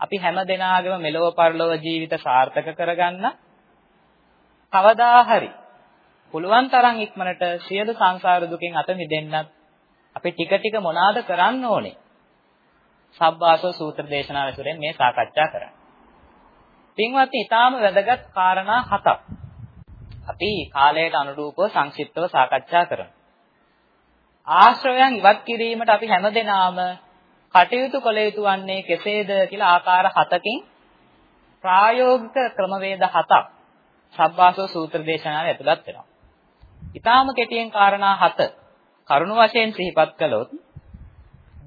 අපි හැම දෙනාගේම මෙලොව පරලොව ජීවිත සාර්ථක කරගන්න කවදා හරි පුළුවන් තරම් ඉක්මනට සියලු සංසාර දුකෙන් අත මිදෙන්නත් අපි ටික ටික මොනවාද කරන්න ඕනේ සබ්බාසෝ සූත්‍ර දේශනාව ඇසුරෙන් මේ සාකච්ඡා කරන්නේ. පින්වත්නි, ඊටාම වැදගත් කාරණා හතක්. අපි කාලයට අනුරූපව සංක්ෂිප්තව සාකච්ඡා කරමු. ආශ්‍රවයන් ඉවත් කිරීමට අපි හැමදෙනාම කටයුතු කළ යුතු වන්නේ කෙසේද කියලා ආකාර හතකින් ප්‍රායෝගික ක්‍රමවේද හතක් සබ්බාසෝ සූත්‍ර දේශනාවේ ඇතුළත් වෙනවා. ඊටාම කෙටියෙන් කාරණා හත කරුණ වශයෙන් සිහිපත් කළොත්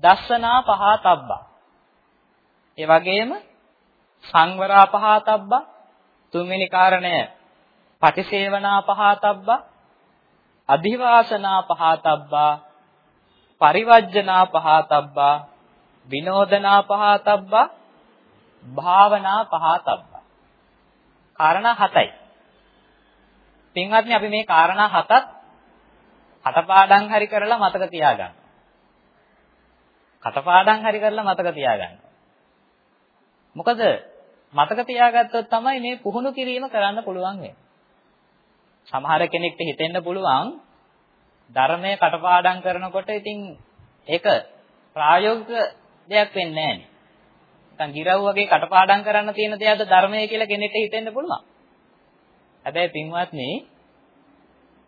දස්සනා පහතබ්බා. ඒ වගේම සංවරා පහතබ්බා තුන්වෙනි කාරණය පටිසේවනා පහතබ්බා අධිවාසනා පහතබ්බා පරිවර්ජනා පහතබ්බා විනෝදනා පහතබ්බා භාවනා පහතබ්බා කාරණා හතයි පින්වත්නි අපි මේ කාරණා හතත් කටපාඩම් හරි කරලා මතක තියාගන්න කටපාඩම් හරි කරලා මතක තියාගන්න. මොකද මතක තියාගත්තොත් තමයි මේ පුහුණු කිරීම කරන්න පුළුවන් වෙන්නේ. සමහර කෙනෙක්ට හිතෙන්න පුළුවන් ධර්මයේ කටපාඩම් කරනකොට ඉතින් ඒක ප්‍රායෝගික දෙයක් වෙන්නේ නැහැ නේ. නිකන් ගිරව් වගේ කටපාඩම් කරන්න තියෙන දෙයක්ද ධර්මය කියලා කෙනෙක්ට හිතෙන්න පුළුවන්. හැබැයි පින්වත්නි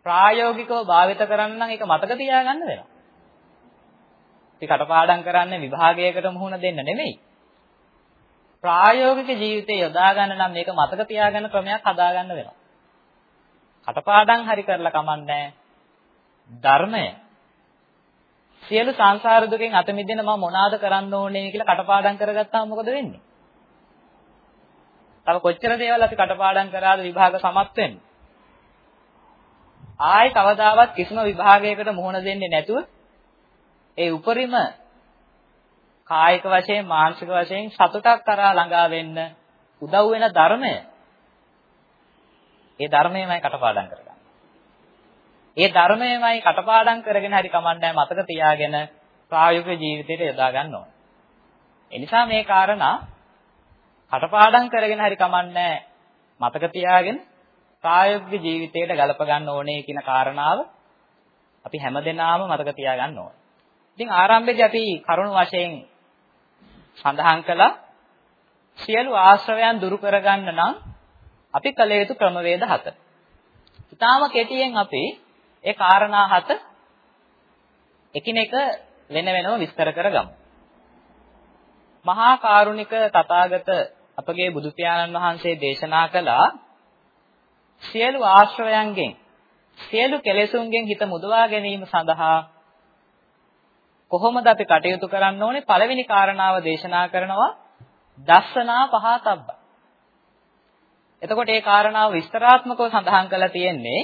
ප්‍රායෝගිකව භාවිත කරන්න නම් ඒක මතක තියාගන්න වෙනවා. අපි කටපාඩම් කරන්නේ විභාගයකට මුහුණ දෙන්න නෙමෙයි. ප්‍රායෝගික ජීවිතේ යොදා ගන්න නම් මේක මතක තියාගන්න ක්‍රමයක් හදා ගන්න වෙනවා. කටපාඩම් හරි කරලා කමන්නේ ධර්මය සියලු සංසාර දුකෙන් අත මිදෙන්න මම මොනවාද කරන්න ඕනේ කියලා කටපාඩම් කරගත්තාම මොකද වෙන්නේ? තව කොච්චර දේවල් අපි කටපාඩම් කරාද විභාග සමත් වෙන්නේ? ආයි කවදාවත් කිසිම විභාගයකට මුහුණ දෙන්නේ නැතුව ඒ උපරිම කායික වශයෙන් මානසික වශයෙන් සතුටක් කරා ළඟා වෙන්න උදව් වෙන ධර්මය. ඒ ධර්මයමයි කටපාඩම් කරගන්න. ඒ ධර්මයමයි කටපාඩම් කරගෙන හරි කමන්නේ මතක තියාගෙන ප්‍රායෝගික ජීවිතයට යොදා ගන්න ඕන. ඒ නිසා මේ කාරණා කටපාඩම් කරගෙන හරි කමන්නේ මතක තියාගෙන ප්‍රායෝගික ජීවිතයට ගලප ගන්න ඕනේ කියන කාරණාව අපි හැමදෙනාම මතක තියාගන්න ඕනේ. ඉතින් ආරම්භයේදී අපි කරුණු වශයෙන් සඳහන් කළා සියලු ආශ්‍රවයන් දුරු කරගන්න නම් අපි කළ යුතු ක්‍රමවේද හත. ඊටාම කෙටියෙන් අපි ඒ කාරණා හත එකිනෙක වෙන වෙනම විස්තර කරගමු. මහා කරුණික තථාගත අපගේ බුදු පියාණන් වහන්සේ දේශනා කළා සියලු ආශ්‍රවයන්ගෙන් සියලු කෙලෙසුන්ගෙන් හිත මුදවා ගැනීම සඳහා කොහොමද අපි කටයුතු කරන්න ඕනේ පළවෙනි කාරණාව දේශනා කරනවා දස්සනා පහතබ්බ. එතකොට මේ කාරණාව විස්තරාත්මකව සඳහන් කරලා තියෙන්නේ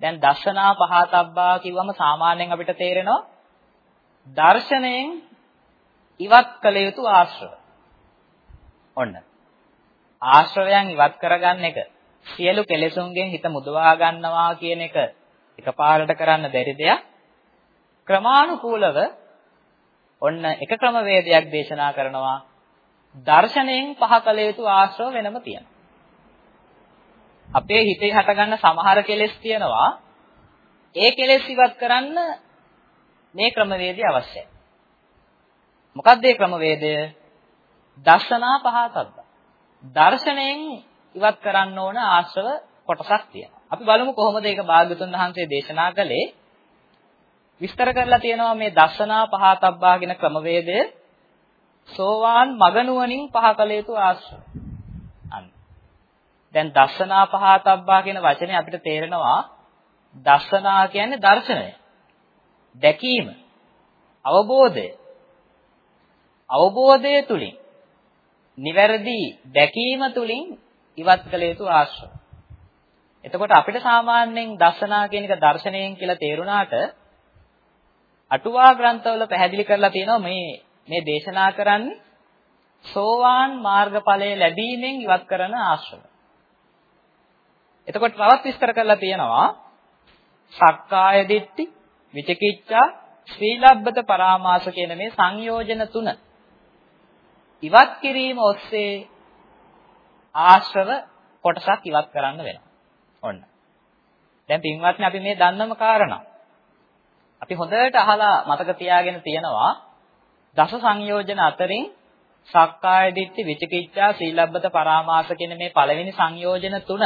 දැන් දස්සනා පහතබ්බා කිව්වම සාමාන්‍යයෙන් අපිට තේරෙනවා දර්ශනයෙන් ඉවත් කළ යුතු ආශ්‍රව. ඔන්න. ආශ්‍රවයන් ඉවත් කරගන්න එක සියලු කෙලෙසුන්ගෙන් හිත මුදවා ගන්නවා කියන එක එකපාරට කරන්න බැරි දෙයක්. ක්‍රමානුකූලව ඔන්න එක ක්‍රමවේදයක් දේශනා කරනවා දර්ශනයෙන් පහ කළ යුතු ආශ්‍රව වෙනම තියෙනවා. අපේ හිතේ හටගන්න සමහර කෙලෙස් තියෙනවා. ඒ කෙලෙස් ඉවත් කරන්න මේ ක්‍රමවේදය අවශ්‍යයි. මොකක්ද මේ ක්‍රමවේදය? දර්ශනා පහතබ්බ. දර්ශනයෙන් ඉවත් කරන්න ඕන ආශ්‍රව කොටසක් තියෙනවා. අපි බලමු කොහොමද ඒක භාග්‍යතුන් වහන්සේ දේශනා කළේ. විස්තර කරලා තියෙනවා මේ දර්ශනා පහතබ්බා කියන ක්‍රමවේදය සෝවාන් මගනුවණින් පහ කළ යුතු ආශ්‍රව. අන්න. දැන් දර්ශනා පහතබ්බා කියන වචනේ අපිට තේරෙනවා දර්ශනා කියන්නේ දර්ශනය. දැකීම. අවබෝධය. අවබෝධය තුලින් නිවැරදි දැකීම තුලින් ඉවත් කළ යුතු ආශ්‍රව. එතකොට අපිට සාමාන්‍යයෙන් දර්ශනා කියන එක දර්ශනයෙන් කියලා තේරුණාට අටුවා ග්‍රන්ථවල පැහැදිලි කරලා තියෙනවා මේ මේ දේශනා කරන්නේ සෝවාන් මාර්ගඵලය ලැබීමෙන් ඉවත් කරන ආශ්‍රව. එතකොට තවත් විස්තර කරලා තියෙනවා සක්කාය දිට්ඨි, විචිකිච්ඡා, සීලබ්බත පරාමාස කියන මේ සංයෝජන තුන ඉවත් කිරීම ඔස්සේ ආශ්‍රව කොටසක් ඉවත් කරන්න වෙනවා. ඔන්න. දැන් පින්වත්නි අපි මේ දන්නම කාරණා. අපි හොඳට අහලා මතක තියාගෙන තියෙනවා දස සංයෝජන අතරින් සක්කාය දිට්ඨි විචිකිච්ඡා සීලබ්බත පරාමාස කියන මේ පළවෙනි සංයෝජන තුන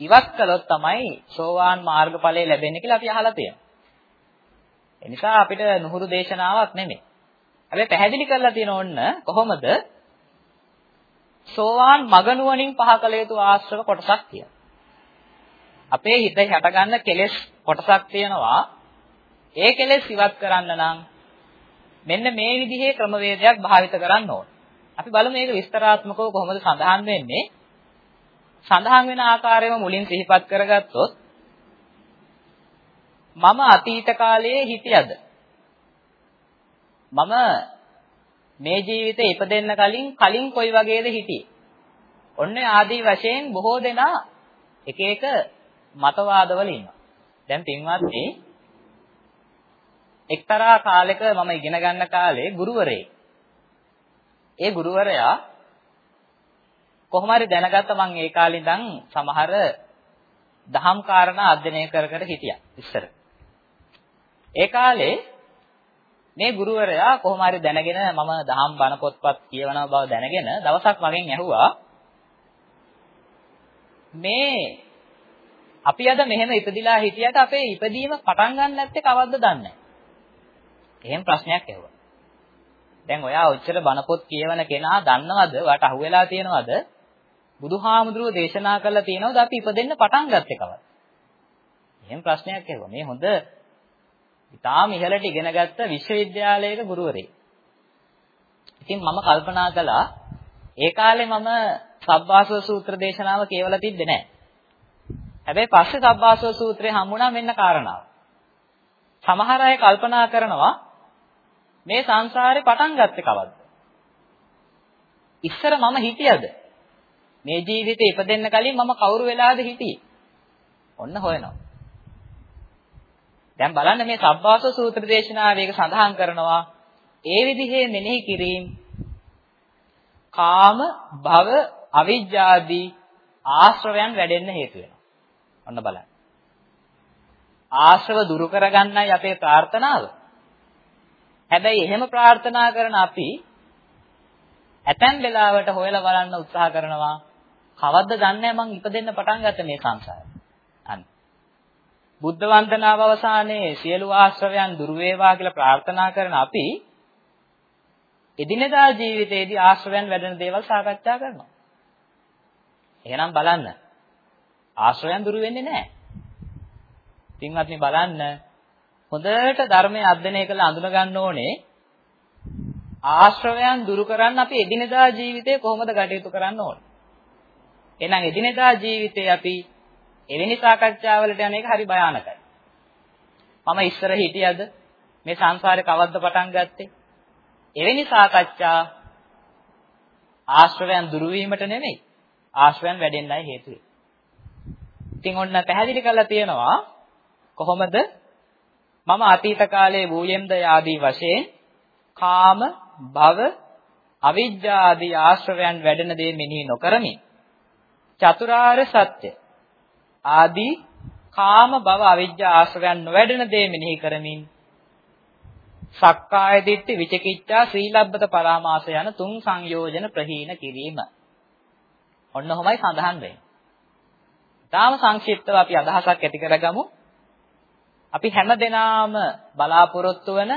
ඉවත් කළොත් තමයි සෝවාන් මාර්ගඵලය ලැබෙන්නේ කියලා අපි අහලා තියෙනවා. ඒ නිසා අපිට නුහුරු දේශනාවක් නෙමෙයි. හැබැයි පැහැදිලි කරලා තියෙන ඕන්න කොහොමද සෝවාන් මගනුවණින් පහ කළ යුතු ආශ්‍රව කොටසක් තියෙනවා. අපේ හිතේ හටගන්න කෙලෙස් කොටසක් තියෙනවා. ඒ කෙලෙස් ඉවත් කරන්න නම් මෙන්න මේ විදිහේ ක්‍රමවේදයක් භාවිත කරන්න ඕන. අපි බලමු මේක විස්තරාත්මකව කොහොමද සඳහන් වෙන්නේ. සඳහන් වෙන ආකාරයම මුලින් සිහිපත් කරගත්තොත් මම අතීත කාලයේ හිටියද මම මේ ජීවිතේ ඉපදෙන්න කලින් කලින් කොයි වගේද හිටියේ? ඔන්න ආදී වශයෙන් බොහෝ දෙනා එක එක මතවාදවල ඉන්නවා. දැන් පින්වත්නි එක්තරා කාලෙක මම ඉගෙන ගන්න කාලේ ගුරුවරයෙක්. ඒ ගුරුවරයා කොහොම හරි දැනගත්ත මං ඒ කාලේ ඉඳන් සමහර දහම් කාරණා අධ්‍යයනය කර කර හිටියා ඉස්සර. ඒ කාලේ මේ ගුරුවරයා කොහොම හරි දැනගෙන මම දහම් බණ පොත්පත් කියවන බව දැනගෙන දවසක් මගෙන් ඇහුවා මේ අපි අද මෙහෙම ඉපදිලා හිටියට අපේ ඉපදීම පටන් ගන්න නැත්තේ කවද්ද දන්නේ එහෙම ප්‍රශ්නයක් ඇහුවා. දැන් ඔයා ඔච්චර බණ පොත් කියවන කෙනා දන්නවද? වට අහුවෙලා තියෙනවද? බුදුහාමුදුරුවෝ දේශනා කළා තියෙනවද අපි ඉපදෙන්න පටන් ගත්තේ කවද? එහෙම ප්‍රශ්නයක් ඇහුවා. මේ හොඳ ඉතාම ඉහළට ඉගෙනගත්ත විශ්වවිද්‍යාලයක ගුරුවරයෙක්. ඉතින් මම කල්පනා කළා ඒ කාලේ මම සබ්බාසව සූත්‍ර දේශනාව කියවලා තිබ්බේ නැහැ. හැබැයි පස්සේ සබ්බාසව සූත්‍රේ හම්බුණා මෙන්න කාරණාව. සමහර අය කල්පනා කරනවා මේ සංසාරේ පටන් ගත්තේ කවද්ද? ඉස්සර මම හිටියද? මේ ජීවිතේ ඉපදෙන්න කලින් මම කවුරු වෙලාද හිටියේ? ඔන්න හොයනවා. දැන් බලන්න මේ සබ්බාස සූත්‍ර දේශනාවේ ඒක සඳහන් කරනවා ඒ විදිහේ මෙනෙහි කිරීම කාම භව අවිජ්ජාදී ආශ්‍රවයන් වැඩෙන්න හේතු වෙනවා. ඔන්න බලන්න. ආශ්‍රව දුරු කරගන්නයි අපේ ප්‍රාර්ථනාව. හැබැයි එහෙම ප්‍රාර්ථනා කරන අපි ඇතැම් වෙලාවට හොයලා බලන්න උත්සාහ කරනවා කවද්ද දන්නේ මං ඉපදෙන්න පටන් ගත්ත මේ සංසාරේ. අන්න. බුද්ධ වන්දනාව අවසානයේ සියලු ආශ්‍රවයන් දුර වේවා කියලා ප්‍රාර්ථනා කරන අපි එදිනෙදා ජීවිතයේදී ආශ්‍රවයන් වැඩෙන දේවල් සාකච්ඡා කරනවා. එහෙනම් බලන්න. ආශ්‍රවයන් දුරු වෙන්නේ නැහැ. පින්වත්නි බලන්න හොඳට ධර්මයේ අධ්‍යයනය කරලා අඳුන ගන්න ඕනේ ආශ්‍රවයන් දුරු කරන්න අපි එදිනෙදා ජීවිතේ කොහොමද කටයුතු කරන්න ඕනේ. එහෙනම් එදිනෙදා ජීවිතේ අපි එවැනි සාකච්ඡාවලට යන එක හරි භයානකයි. මම ඉස්සර හිටියද මේ සංසාරේ කවද්ද පටන් ගත්තේ? එවැනි සාකච්ඡා ආශ්‍රවයන් දුරු වීමට නෙමෙයි ආශ්‍රවයන් වැඩෙන්නයි හේතු වෙන්නේ. ඉතින් ඔන්න පැහැදිලි කරලා තියෙනවා කොහොමද මම අතීත කාලයේ වූයෙම්ද ආදී වශයෙන් කාම භව අවිජ්ජා ආදී ආශ්‍රවයන් වැඩෙන දේ මෙනෙහි නොකරමින් චතුරාර්ය සත්‍ය ආදී කාම භව අවිජ්ජා ආශ්‍රවයන් නොවැඩෙන දේ මෙනෙහි කරමින් සක්කාය දිට්ඨි විචිකිච්ඡා සීලබ්බත පරාමාස යන තුන් සංයෝජන ප්‍රහීන කිරීම. ඔන්න ඔහොමයි සඳහන් වෙන්නේ. ඊටාම සංක්ෂිප්තව අපි අදහසක් ඇති කරගමු. අපි හැමදෙනාම බලාපොරොත්තු වන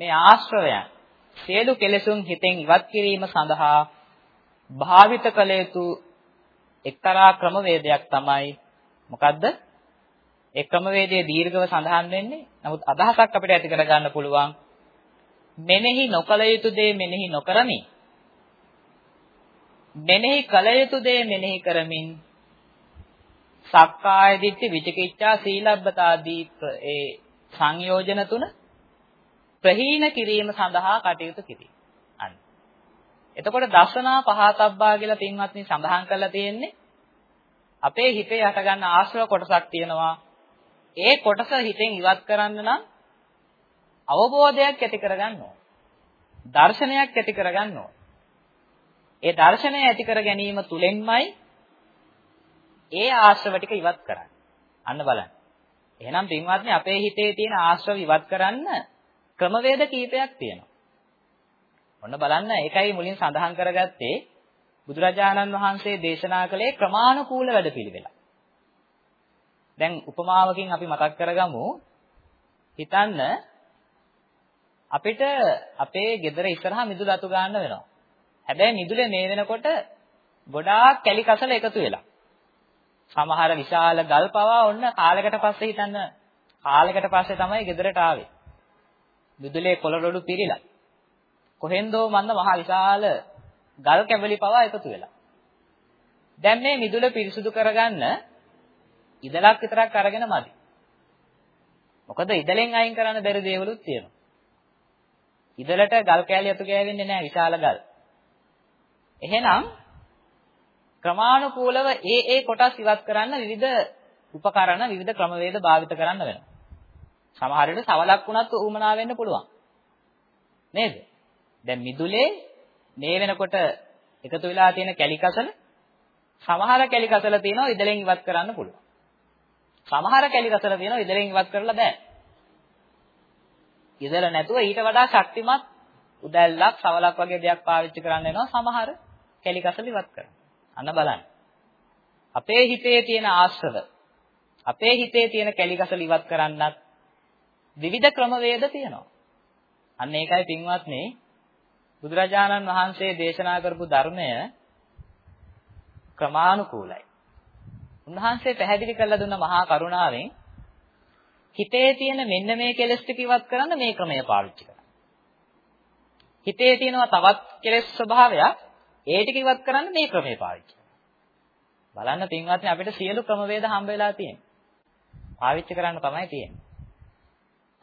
මේ ආශ්‍රවයන් සියලු කෙලෙසුන් හිතෙන් ඉවත් කිරීම සඳහා භාවිත කළ යුතු එක්තරා ක්‍රමවේදයක් තමයි මොකද්ද? ඒ ක්‍රමවේදයේ දීර්ඝව සඳහන් වෙන්නේ. නමුත් අදහසක් අපිට ඇති කරගන්න පුළුවන්. මෙනෙහි නොකල යුතු දේ මෙනෙහි නොකරමි. මෙනෙහි කල යුතු දේ මෙනෙහි කරමින් සක්කාය දිට්ඨි විචිකිච්ඡා සීලබ්බතාදී ඒ සංයෝජන තුන ප්‍රහීන කිරීම සඳහා කටයුතු කිරීම. අන්න. එතකොට දසනා පහතබ්බා කියලා පින්වත්නි සඳහන් කරලා තියෙන්නේ අපේ හිතේ හටගන්න ආශ්‍රව කොටසක් තියෙනවා. ඒ කොටස හිතෙන් ඉවත් කරන්න නම් අවබෝධයක් ඇති කරගන්න ඕන. දර්ශනයක් ඇති කරගන්න ඕන. ඒ දර්ශනය ඇති කර ගැනීම තුලින්මයි ඒ ආශ්‍රව ටික ඉවත් කරන්නේ. අන්න බලන්න. එහෙනම් පින්වත්නි අපේ හිතේ තියෙන ආශ්‍රව ඉවත් කරන්න ක්‍රමවේද කීපයක් තියෙනවා. ඔන්න බලන්න ඒකයි මුලින් සඳහන් කරගත්තේ බුදුරජාණන් වහන්සේ දේශනා කළේ ක්‍රමානුකූල වැඩපිළිවෙල. දැන් උපමාවකින් අපි මතක් කරගමු. හිතන්න අපිට අපේ ගෙදර ඉස්සරහා මිදුල අතු ගන්න වෙනවා. හැබැයි මිදුලේ මේ වෙනකොට ගොඩාක් කැලි කසල එකතු වෙලා. සමහර විශාල ගල් පවා ඔන්න කාලයකට පස්සේ හිතන්න කාලයකට පස්සේ තමයි ගෙදරට ආවේ. මිදුලේ කොළරොඩු පිරීලා. කොහෙන්දෝ මන්ද මහා විශාල ගල් කැබලි පවා එකතු වෙලා. දැන් මේ මිදුල පිරිසුදු කරගන්න ඉදලක් විතරක් අරගෙන මදි. මොකද ඉදලෙන් අයින් කරන්න බැරි දේවලුත් තියෙනවා. ඉදලට ගල් කෑලි අතු ගෑවෙන්නේ නැහැ විශාල ගල්. එහෙනම් ක්‍රමානුකූලව ඒ ඒ කොටස් ඉවත් කරන්න විවිධ උපකරණ විවිධ ක්‍රමවේද භාවිත කරන්න වෙනවා. සමහර විට සවලක් වුණත් උමනා වෙන්න පුළුවන්. නේද? දැන් මිදුලේ මේ වෙනකොට එකතු වෙලා තියෙන කැලිකසල සමහර කැලිකසල තියෙනවා ඉදලෙන් ඉවත් කරන්න පුළුවන්. සමහර කැලිකසල තියෙනවා ඉදලෙන් ඉවත් කරලා බෑ. ඉදල නැතුව ඊට වඩා ශක්තිමත් උදැල්ලක් සවලක් වගේ දෙයක් පාවිච්චි කරන්න වෙනවා සමහර කැලිකසල ඉවත් කරන්න. අන්න බලන්න. අපේ හිතේ තියෙන ආශ්‍රව අපේ හිතේ තියෙන කැලිකසල ඉවත් කරන්නත් විවිධ ක්‍රමවේද තියෙනවා. අන්න ඒකයි පින්වත්නි බුදුරජාණන් වහන්සේ දේශනා කරපු ධර්මය ක්‍රමානුකූලයි. උන්වහන්සේ පැහැදිලි කරලා දුන්න මහා කරුණාවෙන් හිතේ තියෙන මෙන්න මේ කෙලස් ටික ඉවත් කරන්න මේ ක්‍රමය පාවිච්චි කරන්න. හිතේ තියෙනවා තවත් කෙලස් ස්වභාවයක් ඒ ටික ඉවත් කරන්න මේ ක්‍රමය පාවිච්චි බලන්න පින්වත්නි අපිට සියලු ක්‍රමවේද හම්බ වෙලා තියෙනවා. පාවිච්චි කරන්න තමයි තියෙන්නේ.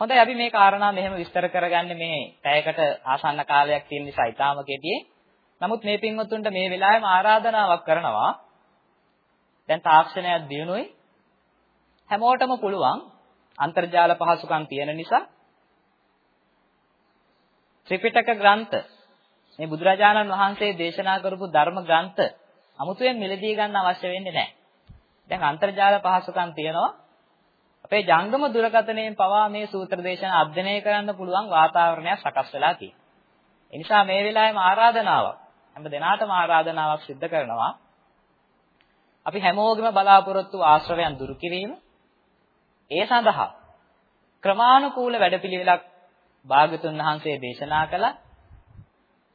හොඳයි අපි මේ කාරණා මෙහෙම විස්තර කරගන්නේ මේ පැයකට ආසන්න කාලයක් තියෙන නිසා ඊටාම කෙටියෙන්. නමුත් මේ පින්වත්තුන්ට මේ වෙලාවෙම ආරාධනාවක් කරනවා. දැන් තාක්ෂණයක් දිනුනොයි හැමෝටම පුළුවන් අන්තර්ජාල පහසුකම් තියෙන නිසා ත්‍රිපිටක ග්‍රන්ථ මේ බුදුරජාණන් වහන්සේ දේශනා කරපු ධර්ම ග්‍රන්ථ අමුතුවෙන් මිලදී ගන්න අවශ්‍ය වෙන්නේ නැහැ. දැන් අන්තර්ජාල පහසුකම් තියෙනවා. අපේ ජංගම දුරකථනයෙන් පවා මේ සූත්‍ර දේශන අධ්‍යයනය කරන්න පුළුවන් වාතාවරණයක් සකස් වෙලා තියෙනවා. ඒ නිසා මේ වෙලාවෙම ආරාධනාවක් හැම දිනාටම ආරාධනාවක් සිදු කරනවා. අපි හැමෝගෙම බලාපොරොත්තු ආශ්‍රවයන් දුරු කිරීම ඒ සඳහා ක්‍රමානුකූල වැඩපිළිවෙලක් භාගතුන් වහන්සේ දේශනා කළා.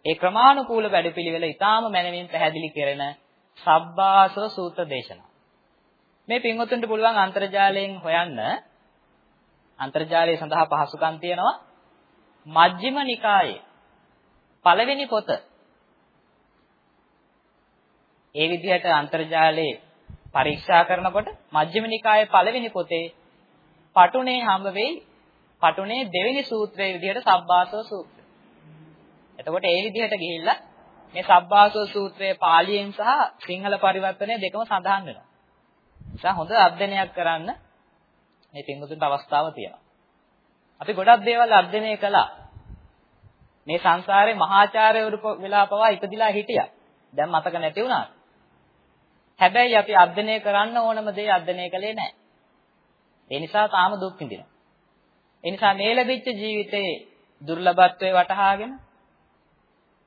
ඒ ක්‍රමානුකූල වැඩපිළිවෙල ඊටාම මනමින් පැහැදිලි කරන සබ්බාසව සූත්‍ර දේශනා. මේ පින්වතුන්ට පුළුවන් අන්තර්ජාලයෙන් හොයන්න අන්තර්ජාලය සඳහා පහසුකම් තියෙනවා මජ්ක්‍ධිම නිකායේ පළවෙනි පොත ඒ විදිහට අන්තර්ජාලයේ පරීක්ෂා කරනකොට මජ්ක්‍ධිම නිකායේ පළවෙනි පොතේ පටුනේ හම්බ වෙයි පටුනේ දෙවෙනි සූත්‍රයේ විදිහට සබ්බාසව සූත්‍රය. එතකොට ඒ විදිහට ගිහිල්ලා මේ සබ්බාසව සූත්‍රයේ පාලියෙන් සහ සිංහල පරිවර්තනය දෙකම සඳහන් වෙනවා. නිසා හොඳ අධ්‍යයනයක් කරන්න මේ පින්වතුන්ට අවස්ථාව තියෙනවා. අපි ගොඩක් දේවල් අධ්‍යයනය කළා. මේ සංසාරේ මහාචාර්යවරු වෙලා පවා ඉපදිලා හිටියා. දැන් මතක නැති වුණා. හැබැයි අපි අධ්‍යයනය කරන්න ඕනම දේ අධ්‍යයනය කළේ නැහැ. ඒ නිසා තාම දුක් විඳිනවා. ඒ නිසා මේ ලැබිච්ච ජීවිතේ දුර්ලභත්වයේ වටහාගෙන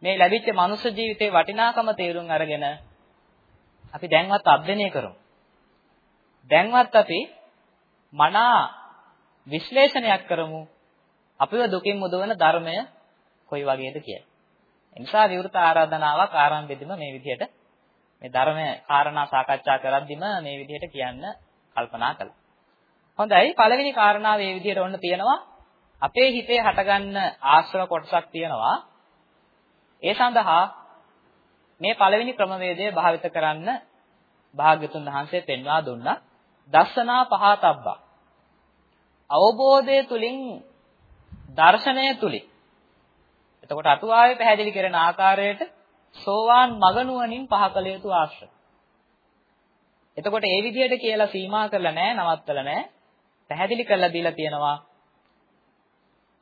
මේ ලැබිච්ච මනුෂ්‍ය ජීවිතේ වටිනාකම තේරුම් අරගෙන අපි දැන්වත් අධ්‍යයනය කරමු. දැන්වත් අපි මනා විශ්ලේෂණයක් කරමු. අපිව දුකින් මුදවන ධර්මය කොයි වගේද කියලා. ඒ නිසා විවෘත ආරාධනාවක් ආරම්භෙදිම මේ විදිහට මේ ධර්මයේ කාරණා සාකච්ඡා කරද්දිම මේ විදිහට කියන්න කල්පනා කළා. හොඳයි පළවෙනි කාරණාව මේ විදිහට ඔන්න තියෙනවා. අපේ හිතේ හටගන්න ආශ්‍රව කොටසක් තියෙනවා. ඒ සඳහා මේ පළවෙනි ක්‍රමවේදය භාවිත කරන්න භාග්‍යතුන් වහන්සේ පෙන්වා දුන්නා. දස්සනා පහතබ්බා. අවබෝධය තුලින් දර්ශනය තුලින් එතකොට අටුවාවේ පැහැදිලි කරන ආකාරයට සෝවාන් මගනුවණින් පහ කළ යුතු ආශ්‍රය. එතකොට ඒ විදිහට කියලා සීමා කරලා නැහැ, නවත්තලා නැහැ. පැහැදිලි කරලා දීලා තියෙනවා.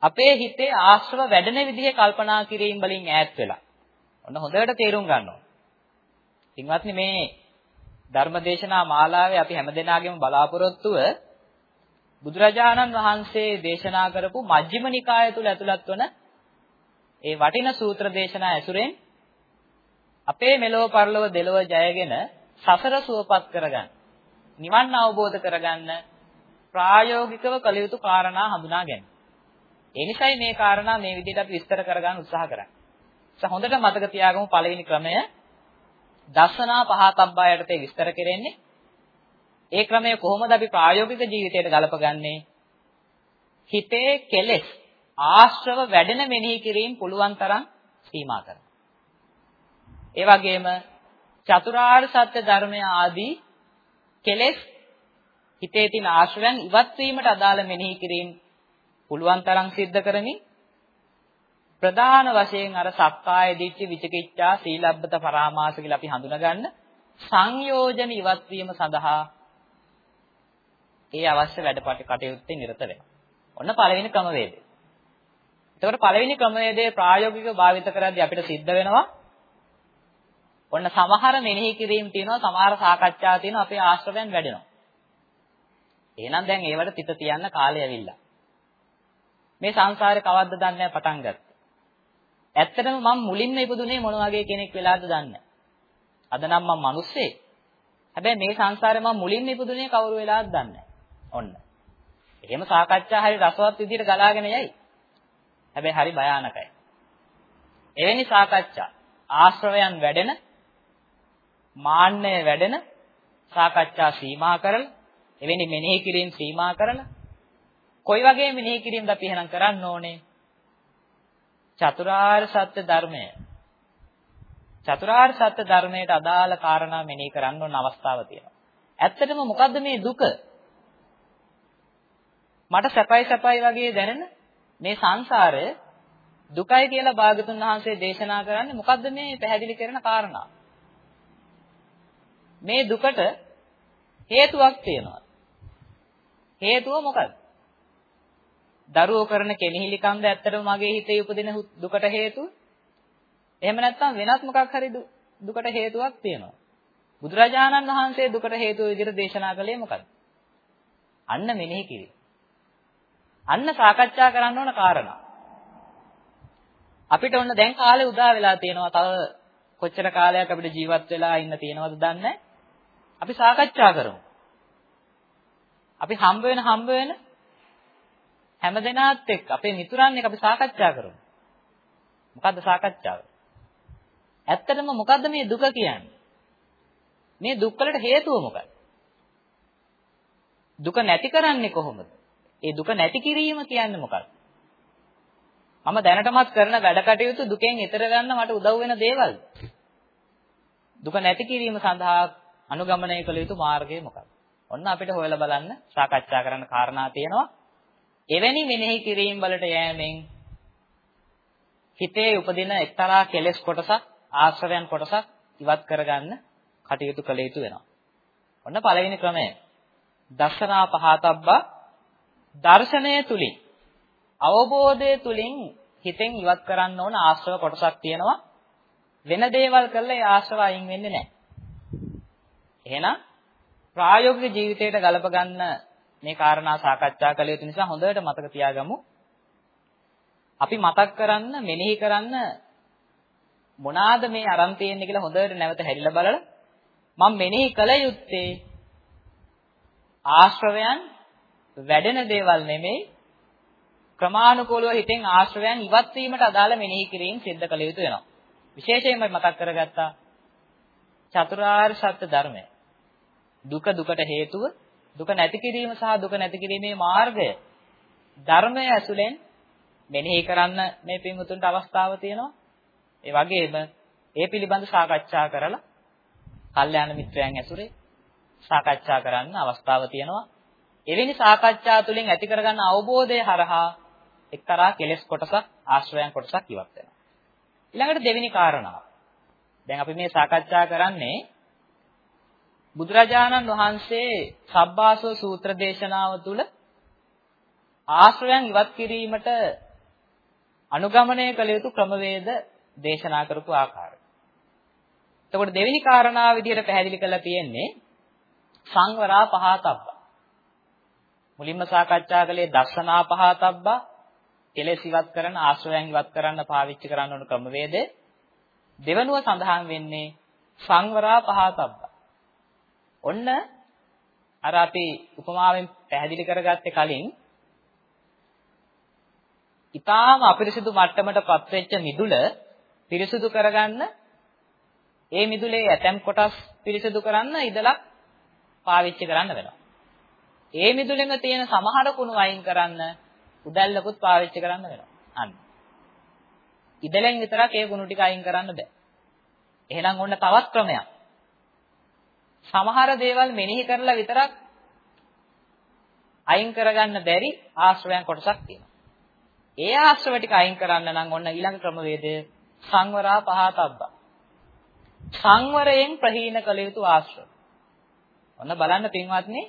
අපේ හිතේ ආශ්‍රව වැඩෙන විදිහේ කල්පනා කිරීම වලින් ඈත් වෙලා. ඔන්න හොඳට තේරුම් ගන්න ඕන. පින්වත්නි මේ ධර්මදේශනා මාලාවේ අපි හැමදෙනාගේම බලාපොරොත්තුව බුදුරජාණන් වහන්සේ දේශනා කරපු මජ්ක්‍ධිම නිකාය තුල ඇතුළත් වන ඒ වටින සූත්‍ර දේශනා ඇසුරෙන් අපේ මෙලොව පරලොව දෙලොව ජයගෙන සසර සුවපත් කරගන්න. නිවන් අවබෝධ කරගන්න ප්‍රායෝගිකව කළ යුතු කාරණා හඳුනා ගැනීම. ඒ නිසයි මේ කාරණා මේ විදිහට අපි විස්තර කරගන්න උත්සාහ කරන්නේ. ඒ හොඳට මතක තියාගමු පළවෙනි ක්‍රමය දසනා පහතබ්බා යටතේ විස්තර කෙරෙන්නේ. ඒ ක්‍රමය කොහොමද අපි ප්‍රායෝගික ජීවිතයට ගලපගන්නේ? හිතේ කෙලෙස් ආශ්‍රව වැඩෙන මෙනෙහි කිරීම පුළුවන් තරම් සීමා කරනවා. ඒ වගේම චතුරාර්ය සත්‍ය ධර්මය ආදී කෙලෙස් හිතේ තියෙන ආශ්‍රයන් ඉවත් වීමට අදාළ මෙනෙහි කිරීම පුළුවන් තරම් සිද්ධ කරමින් ප්‍රධාන වශයෙන් අර සක්කාය දිට්ඨි විචිකිච්ඡා සීලබ්බත පරාමාස කියලා අපි හඳුනගන්න සංයෝජන ඉවත් වීම සඳහා ඒ අවශ්‍ය වැඩ කටයුත්තේ නිරත වෙනවා. ඔන්න පළවෙනි ක්‍රමවේදය. එතකොට පළවෙනි ක්‍රමවේදයේ ප්‍රායෝගිකව භාවිත කරද්දී අපිට සිද්ධ වෙනවා ඔන්න සමහර මෙනෙහි කිරීම තියෙනවා සමහර සාකච්ඡා තියෙනවා අපේ ආශ්‍රවයන් වැඩෙනවා. එහෙනම් දැන් ඒවට තිත තියන්න කාලය ඇවිල්ලා. මේ සංසාරේ කවද්ද දන්නේ පටන් ගත්තේ. ඇත්තටම මම මුලින්ම ඉපදුනේ මොන වගේ කෙනෙක් වෙලාද දන්නේ අද නම් මම මිනිස්සේ. හැබැයි මේ සංසාරේ මම මුලින්ම ඉපදුනේ කවුරු වෙලාද දන්නේ ඔන්න. එහෙම සාකච්ඡා හරි රසවත් විදිහට ගලාගෙන යයි. හැබැයි හරි භයානකයි. එවැනි සාකච්ඡා ආශ්‍රවයන් වැඩෙන මාන්නය වැඩෙන සාකච්ඡා සීමා කරලා එවැනි මෙනෙහි කිරීම සීමා කරලා කොයි වගේ මෙනෙහි කිරීමද අපි එහෙනම් කරන්න ඕනේ චතුරාර්ය සත්‍ය ධර්මය චතුරාර්ය සත්‍ය ධර්මයට අදාළ කාරණා මෙනෙහි කරන්න ඕන අවස්ථාව තියෙනවා. ඇත්තටම මොකද්ද මේ දුක? මට සැපයි සැපයි වගේ දැනෙන මේ සංසාරය දුකයි කියලා භාගතුන් වහන්සේ දේශනා කරන්නේ මොකද්ද මේ පැහැදිලි කරන කාරණා? මේ දුකට හේතුවක් තියෙනවා. හේතුව මොකක්ද? දරුවෝ කරන කෙනෙහිලිකම්ද ඇත්තටම මගේ හිතේ උපදින දුකට හේතුව? එහෙම නැත්නම් වෙනත් මොකක් හරි දුකට හේතුවක් තියෙනවා. බුදුරජාණන් වහන්සේ දුකට හේතුව විදිහට දේශනා කළේ මොකක්ද? අන්න මෙනෙහි කිරීම. අන්න සාකච්ඡා කරන්න ඕන කාරණා. අපිට ඔන්න දැන් කාලේ උදා වෙලා තියෙනවා. තව කොච්චර කාලයක් අපිට ජීවත් වෙලා ඉන්න තියෙනවද දන්නේ අපි සාකච්ඡා කරමු. අපි හම්බ වෙන හම්බ වෙන හැමදෙනාත් එක්ක අපේ මිතුරන් එක්ක අපි සාකච්ඡා කරමු. මොකද්ද සාකච්ඡාව? ඇත්තටම මොකද්ද මේ දුක කියන්නේ? මේ දුක් වලට හේතුව මොකක්ද? දුක නැති කරන්නේ කොහොමද? ඒ දුක නැති කිරීම කියන්නේ මොකක්ද? මම දැනටමත් කරන වැඩ කටයුතු දුකෙන් ඈතර ගන්න මට උදව් වෙන දේවල්. දුක නැති කිරීම සඳහා අනුගමනය කළ යුතු මාර්ගය මොකක්ද? ඔන්න අපිට හොයලා බලන්න සාකච්ඡා කරන්න කාරණා තියෙනවා. එවැනි මෙනෙහි කිරීම වලට යෑමෙන් හිතේ උපදින එක්තරා කෙලෙස් කොටසක් ආශ්‍රයයන් කොටසක් ඉවත් කරගන්න කටයුතු කළ යුතු වෙනවා. ඔන්න පළවෙනි ක්‍රමය. දර්ශනා පහතබ්බා දර්ශනය තුලින් අවබෝධය තුලින් හිතෙන් ඉවත් කරන්න ඕන ආශ්‍රව කොටසක් තියෙනවා. වෙන දේවල් කරලා ඒ ආශ්‍රව අයින් වෙන්නේ නැහැ. එහෙනම් ප්‍රායෝගික ජීවිතයට ගලප ගන්න මේ කාරණා සාකච්ඡා කළ යුතු නිසා හොඳට මතක තියාගමු. අපි මතක් කරන්න, මෙනෙහි කරන්න මොනවාද මේ අරන් තියෙන්නේ කියලා හොඳට නැවත හැරිලා බලලා මම මෙනෙහි කළ යුත්තේ ආශ්‍රවයන් වැඩෙන දේවල් නෙමෙයි ක්‍රමානුකූලව හිතෙන් ආශ්‍රවයන් ඉවත් වීමට අදාළ මෙනෙහි කිරීම සිද්ධ කළ යුතු වෙනවා. විශේෂයෙන්ම මතක් කරගත්තා චතුරාර්ය සත්‍ය ධර්මය. දුක දුකට හේතුව දුක නැති කිරීම සහ දුක නැති කිරීමේ මාර්ගය ධර්මය ඇසුලෙන් මෙනෙහි කරන්න මේ පින්වුතුන්ට අවස්ථාව තියෙනවා. ඒ වගේම ඒ පිළිබඳ සාකච්ඡා කරලා කල්යාණ මිත්‍රයන් ඇසුරේ සාකච්ඡා කරන්න අවස්ථාව තියෙනවා. එවැනි සාකච්ඡා තුළින් ඇති කරගන්න අවබෝධය හරහා එක්තරා කෙලෙස් කොටසක් ආශ්‍රයයන් කොටසක් ඉවත් වෙනවා. ඊළඟට දෙවෙනි කාරණාව. දැන් අපි මේ සාකච්ඡා කරන්නේ බුදුරජාණන් වහන්සේ සබ්බාසව සූත්‍ර දේශනාව තුළ ආශ්‍රයයන් ඉවත් කිරීමට අනුගමනය කළ යුතු ක්‍රමවේද දේශනා කරපු ආකාරය. එතකොට දෙවෙනි කාරණාව විදිහට පැහැදිලි කරලා තියෙන්නේ සංවරා පහතබ්බ. මුලින්ම සාකච්ඡා කළේ දර්ශනා පහතබ්බ කෙලෙස් ඉවත් කරන ආශ්‍රයයන් ඉවත් කරන්න පාවිච්චි කරන්න ඕන ක්‍රමවේදය. දෙවනුව සඳහන් වෙන්නේ සංවරා පහතබ්බ. ඔන්න අර අපි උපමාවෙන් පැහැදිලි කරගත්තේ කලින් ඊටාම අපිරිසිදු මට්ටමටපත් වෙච්ච මිදුල පිරිසිදු කරගන්න ඒ මිදුලේ ඇතැම් කොටස් පිරිසිදු කරන්න ඉදලක් පාවිච්චි කරන්න වෙනවා. ඒ මිදුලෙම තියෙන සමහර කුණු අයින් කරන්න උදැල්ලකුත් පාවිච්චි කරන්න වෙනවා. අන්න. ඉදලෙන් විතරක් ඒ කුණු ටික අයින් කරන්න බෑ. එහෙනම් ඔන්න තවත් ක්‍රමයක්. සමහර දේවල් මෙනෙහි කරලා විතරක් අයින් කරගන්න බැරි ආශ්‍රවයන් කොටසක් තියෙනවා. ඒ ආශ්‍රව ටික අයින් කරන්න නම් ඔන්න ඊළඟ ක්‍රමවේදය සංවරා පහතබ්බා. සංවරයෙන් ප්‍රහීන කළ යුතු ආශ්‍රව. ඔන්න බලන්න පින්වත්නි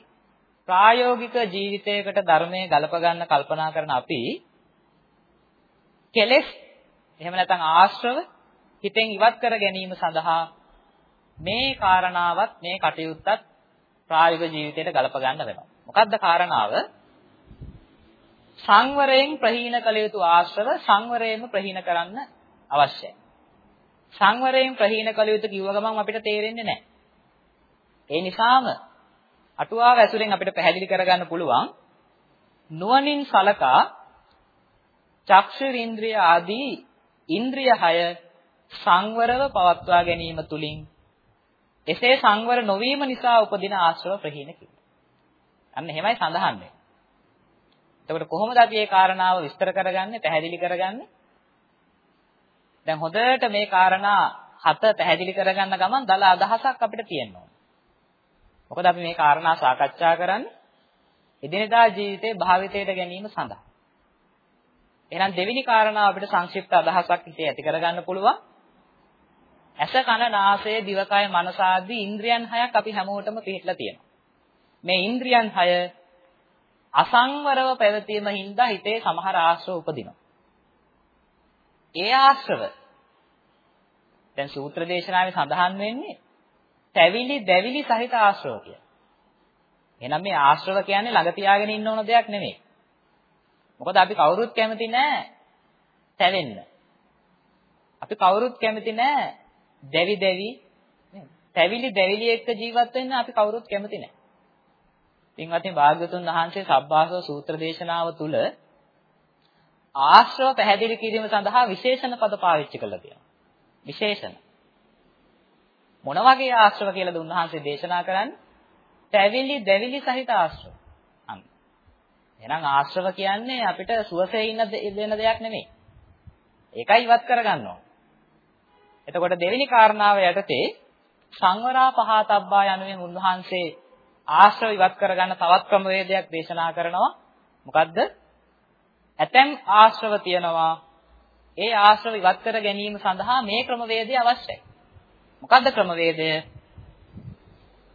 ප්‍රායෝගික ජීවිතයකට ධර්මයේ ගලප ගන්න කල්පනා කරන අපි කෙලෙස් එහෙම නැත්නම් ආශ්‍රව හිතෙන් ඉවත් කර ගැනීම සඳහා මේ කාරණාවත් මේ කටයුත්තත් ප්‍රායෝගික ජීවිතයට ගලප ගන්න වෙනවා. මොකද්ද කාරණාව? සංවරයෙන් ප්‍රහීන කළ යුතු ආශ්‍රව සංවරයෙන්ම ප්‍රහීන කරන්න අවශ්‍යයි. සංවරයෙන් ප්‍රහීන කළ යුතු කිව්ව ගමන් අපිට තේරෙන්නේ නැහැ. ඒ නිසාම අටුවාව ඇසුරෙන් අපිට පැහැදිලි කරගන්න පුළුවන් නුවණින් සලකා චක්ෂුරින්ද්‍රිය ආදී ඉන්ද්‍රිය හය සංවරව පවත්වා ගැනීම තුලින් එසේ සංවර නොවීම නිසා උපදින ආශ්‍රව ප්‍රහීන කිව්වා. අන්න එහෙමයි සඳහන් වෙන්නේ. එතකොට කොහොමද අපි මේ කාරණාව විස්තර කරගන්නේ, පැහැදිලි කරගන්නේ? දැන් හොඳට මේ කාරණා හත පැහැදිලි කරගන්න ගමන් දල අදහසක් අපිට තියෙනවා. මොකද අපි මේ කාරණා සාකච්ඡා කරන්නේ එදිනෙදා ජීවිතේ භාවිතයට ගැනීම සඳහා. එහෙනම් දෙවෙනි කාරණාව අපිට සංක්ෂිප්ත අදහසක් හිතේ ඇති කරගන්න පුළුවන්. ඇස කන නාසය දිවකය මනස ආදී ඉන්ද්‍රියන් හයක් අපි හැමෝටම පිළිట్లా තියෙනවා. මේ ඉන්ද්‍රියන් හය අසංවරව පැවතීම හින්දා හිතේ සමහර ආශ්‍රව උපදිනවා. ඒ ආශ්‍රව දැන් සූත්‍ර දේශනාවේ සඳහන් වෙන්නේ තැවිලි දැවිලි සහිත ආශ්‍රව කියලා. එහෙනම් මේ ආශ්‍රව කියන්නේ ළඟ තියාගෙන ඉන්න ඕන දෙයක් නෙමෙයි. මොකද අපි කවුරුත් කැමති නෑ තැවෙන්න. අපි කවුරුත් කැමති නෑ දැවි දැවි තැවිලි දැවිලි එක්ක ජීවත් වෙන්න අපි කවුරුත් කැමති නෑ. පින්වත්නි භාග්‍යතුන් වහන්සේ සබ්බාසව සූත්‍ර දේශනාව තුළ ආශ්‍රව පැහැදිලි කිරීම සඳහා විශේෂණ පද පාවිච්චි කළා තියෙනවා. විශේෂණ. මොන වගේ ආශ්‍රව කියලාද උන්වහන්සේ දේශනා කරන්නේ? තැවිලි දැවිලි සහිත ආශ්‍රව. අන්න. එහෙනම් ආශ්‍රව කියන්නේ අපිට සුවසේ ඉන්න දෙන දෙයක් නෙමෙයි. ඒකයි ඉවත් කරගන්න ඕන. එතකොට දෙවෙනි කාරණාව යටතේ සංවරා පහතබ්බා යනුවෙන් උන්වහන්සේ ආශ්‍රව ඉවත් කරගන්න තවත් ක්‍රමවේදයක් දේශනා කරනවා. මොකද්ද? ඇතැම් ආශ්‍රව තියනවා. ඒ ආශ්‍රව ඉවත් කර ගැනීම සඳහා මේ ක්‍රමවේදය අවශ්‍යයි. මොකද්ද ක්‍රමවේදය?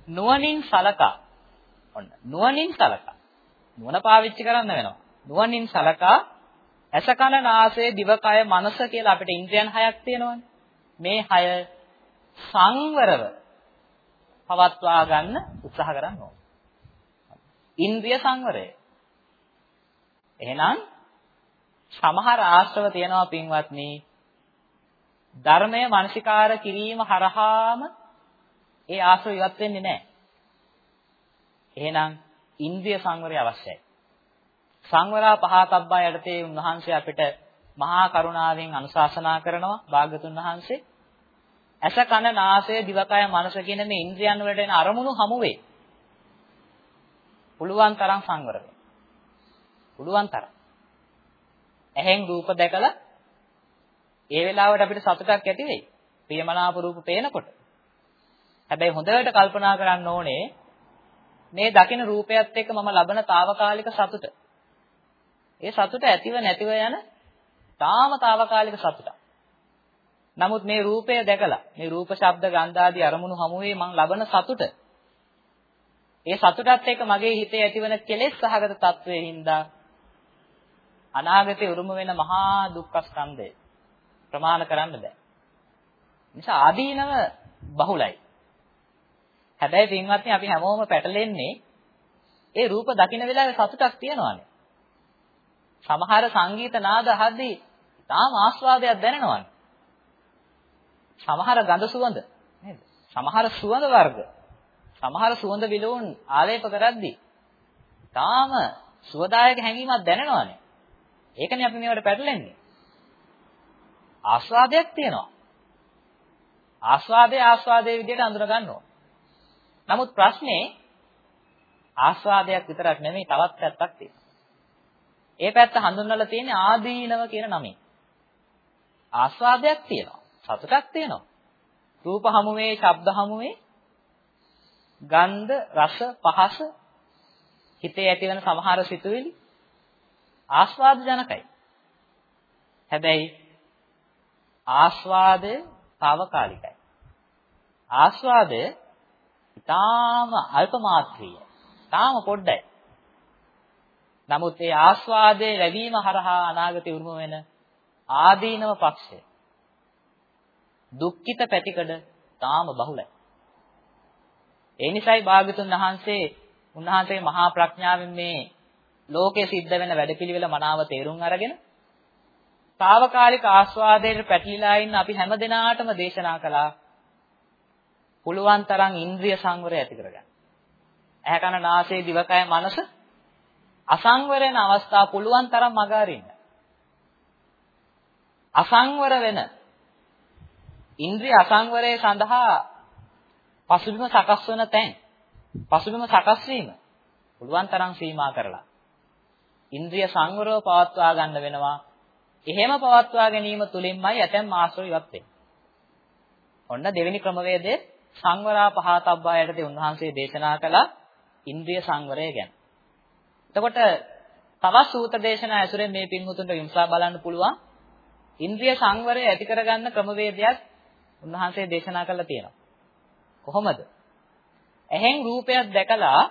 නුවණින් සලකා. ඔන්න නුවණින් සලකා. නුවණ පාවිච්චි කරන්න වෙනවා. නුවණින් සලකා ඇස කන නාසය දිවකය මනස කියලා අපිට ඉන්ද්‍රියන් හයක් තියෙනවානේ. මේ හය සංවරව පවත්වා ගන්න උත්සාහ කරන්න ඕන. ඉන්ද්‍රිය සංවරය. එහෙනම් සමහර ආශ්‍රව තියෙනවා පින්වත්නි ධර්මය මානසිකාර කිරීම හරහාම ඒ ආශ්‍රව ඉවත් වෙන්නේ නැහැ. එහෙනම් ඉන්ද්‍රිය සංවරය අවශ්‍යයි. සංවරා පහතබ්බා යටතේ උන්වහන්සේ අපිට මහා කරුණාවෙන් අනුශාසනා කරනවා භාග්‍යතුන් වහන්සේ ඇස කන නාසය දිවකය මනස කියන මේ ඉන්ද්‍රියන් වලට එන අරමුණු හමු වේ. පුළුවන් තරම් සංවර වෙන්න. පුළුවන් තරම්. ඇහෙන් රූප දැකලා ඒ වෙලාවට අපිට සතුටක් ඇති වෙයි. ප්‍රියමනාප රූප පේනකොට. හැබැයි හොඳට කල්පනා කරන්න ඕනේ මේ දකින රූපයත් එක්ක මම ලබන తాවකාලික සතුට. ඒ සතුට ඇතිව නැතිව යන තාම తాවකාලික සතුටක්. නමුත් මේ රූපය දැකලා මේ රූප ශබ්ද ගන්ධ ආදී අරමුණු හමුවේ මම ලබන සතුට ඒ සතුටත් එක්ක මගේ හිතේ ඇතිවන කෙලෙස් සහගත තත්වයේ හින්දා අනාගතේ උරුම වෙන මහා දුක්ඛ ස්කන්ධය ප්‍රමාණ කරන්න බෑ. නිසා ආදීනව බහුලයි. හැබැයි පින්වත්නි අපි හැමෝම පැටලෙන්නේ ඒ රූප දකින්න වෙලාවේ සතුටක් තියෙනවානේ. සමහර සංගීත නාද අහද්දී තාම ආස්වාදයක් දැනෙනවානේ. සමහර ගඳ සුවඳ නේද? සමහර සුවඳ වර්ග සමහර සුවඳ විලවුන් ආලේප කරද්දී තාම සුවදායක හැඟීමක් දැනෙනවානේ. ඒකනේ අපි මේවට පැටලෙන්නේ. ආස්වාදයක් තියෙනවා. ආස්වාදයේ ආස්වාදයේ විදිහට අඳුර ගන්නවා. නමුත් ප්‍රශ්නේ ආස්වාදයක් විතරක් නෙමෙයි තවත් පැත්තක් තියෙනවා. ඒ පැත්ත හඳුන්වලා තියෙන්නේ ආදීනව කියන නමින්. ආස්වාදයක් තියෙනවා. සතුටක් තියෙනවා. රූප හමුවේ, ශබ්ද හමුවේ ගන්ධ, රස, පහස හිතේ ඇතිවන සමහර සිතුවිලි ආස්වාද ජනකයි. හැබැයි ආස්වාදය తాවකාලිකයි. ආස්වාදය ඊටාම අල්ප මාත්‍රිය. තාම පොඩ්ඩයි. නමුත් ඒ ආස්වාදයේ ලැබීම හරහා අනාගතේ උරුම වෙන ආදීනව පක්ෂය දුක්ඛිත පැතිකඩ තාම බහුලයි. ඒ නිසායි භාග්‍යතුන් වහන්සේ උන්වහන්සේගේ මහා ප්‍රඥාවෙන් මේ ලෝකයේ සිද්ධ වෙන වැඩපිළිවෙල මනාව තේරුම් අරගෙන తాවකාලික ආස්වාදයට පැටලිලා ඉන්න අපි හැම දිනාටම දේශනා කළා පුළුවන් තරම් ඉන්ද්‍රිය සංවරය ඇති කරගන්න. ඇහැ කන නාසය දිවකය මනස අසංවර වෙන අවස්ථා පුළුවන් තරම් මග අරින්න. අසංවර වෙන ඉන්ද්‍රිය අසංවරයේ සඳහා පසුබිම සකස් වන තැන් පසුබිම සකස් වීම පුළුවන් තරම් සීමා කරලා ඉන්ද්‍රිය සංවරව පවත්වා ගන්න වෙනවා. එහෙම පවත්වා ගැනීම තුලින්මයි ඇතැම් ආශ්‍රව ඉවත් වෙන්නේ. ඔන්න දෙවෙනි ක්‍රමවේදයේ සංවරා පහතබ්බා යටතේ උන්වහන්සේ දේශනා කළ ඉන්ද්‍රිය සංවරය ගැන. එතකොට තවත් සූත්‍ර දේශනා ඇසුරෙන් මේ පින්වුතුන්ට විමසා බලන්න පුළුවන්. ඉන්ද්‍රිය සංවරය ඇති කරගන්න ක්‍රමවේදයක් උන්වහන්සේ දේශනා කළා තියෙනවා. කොහොමද? ඇහෙන් රූපයක් දැකලා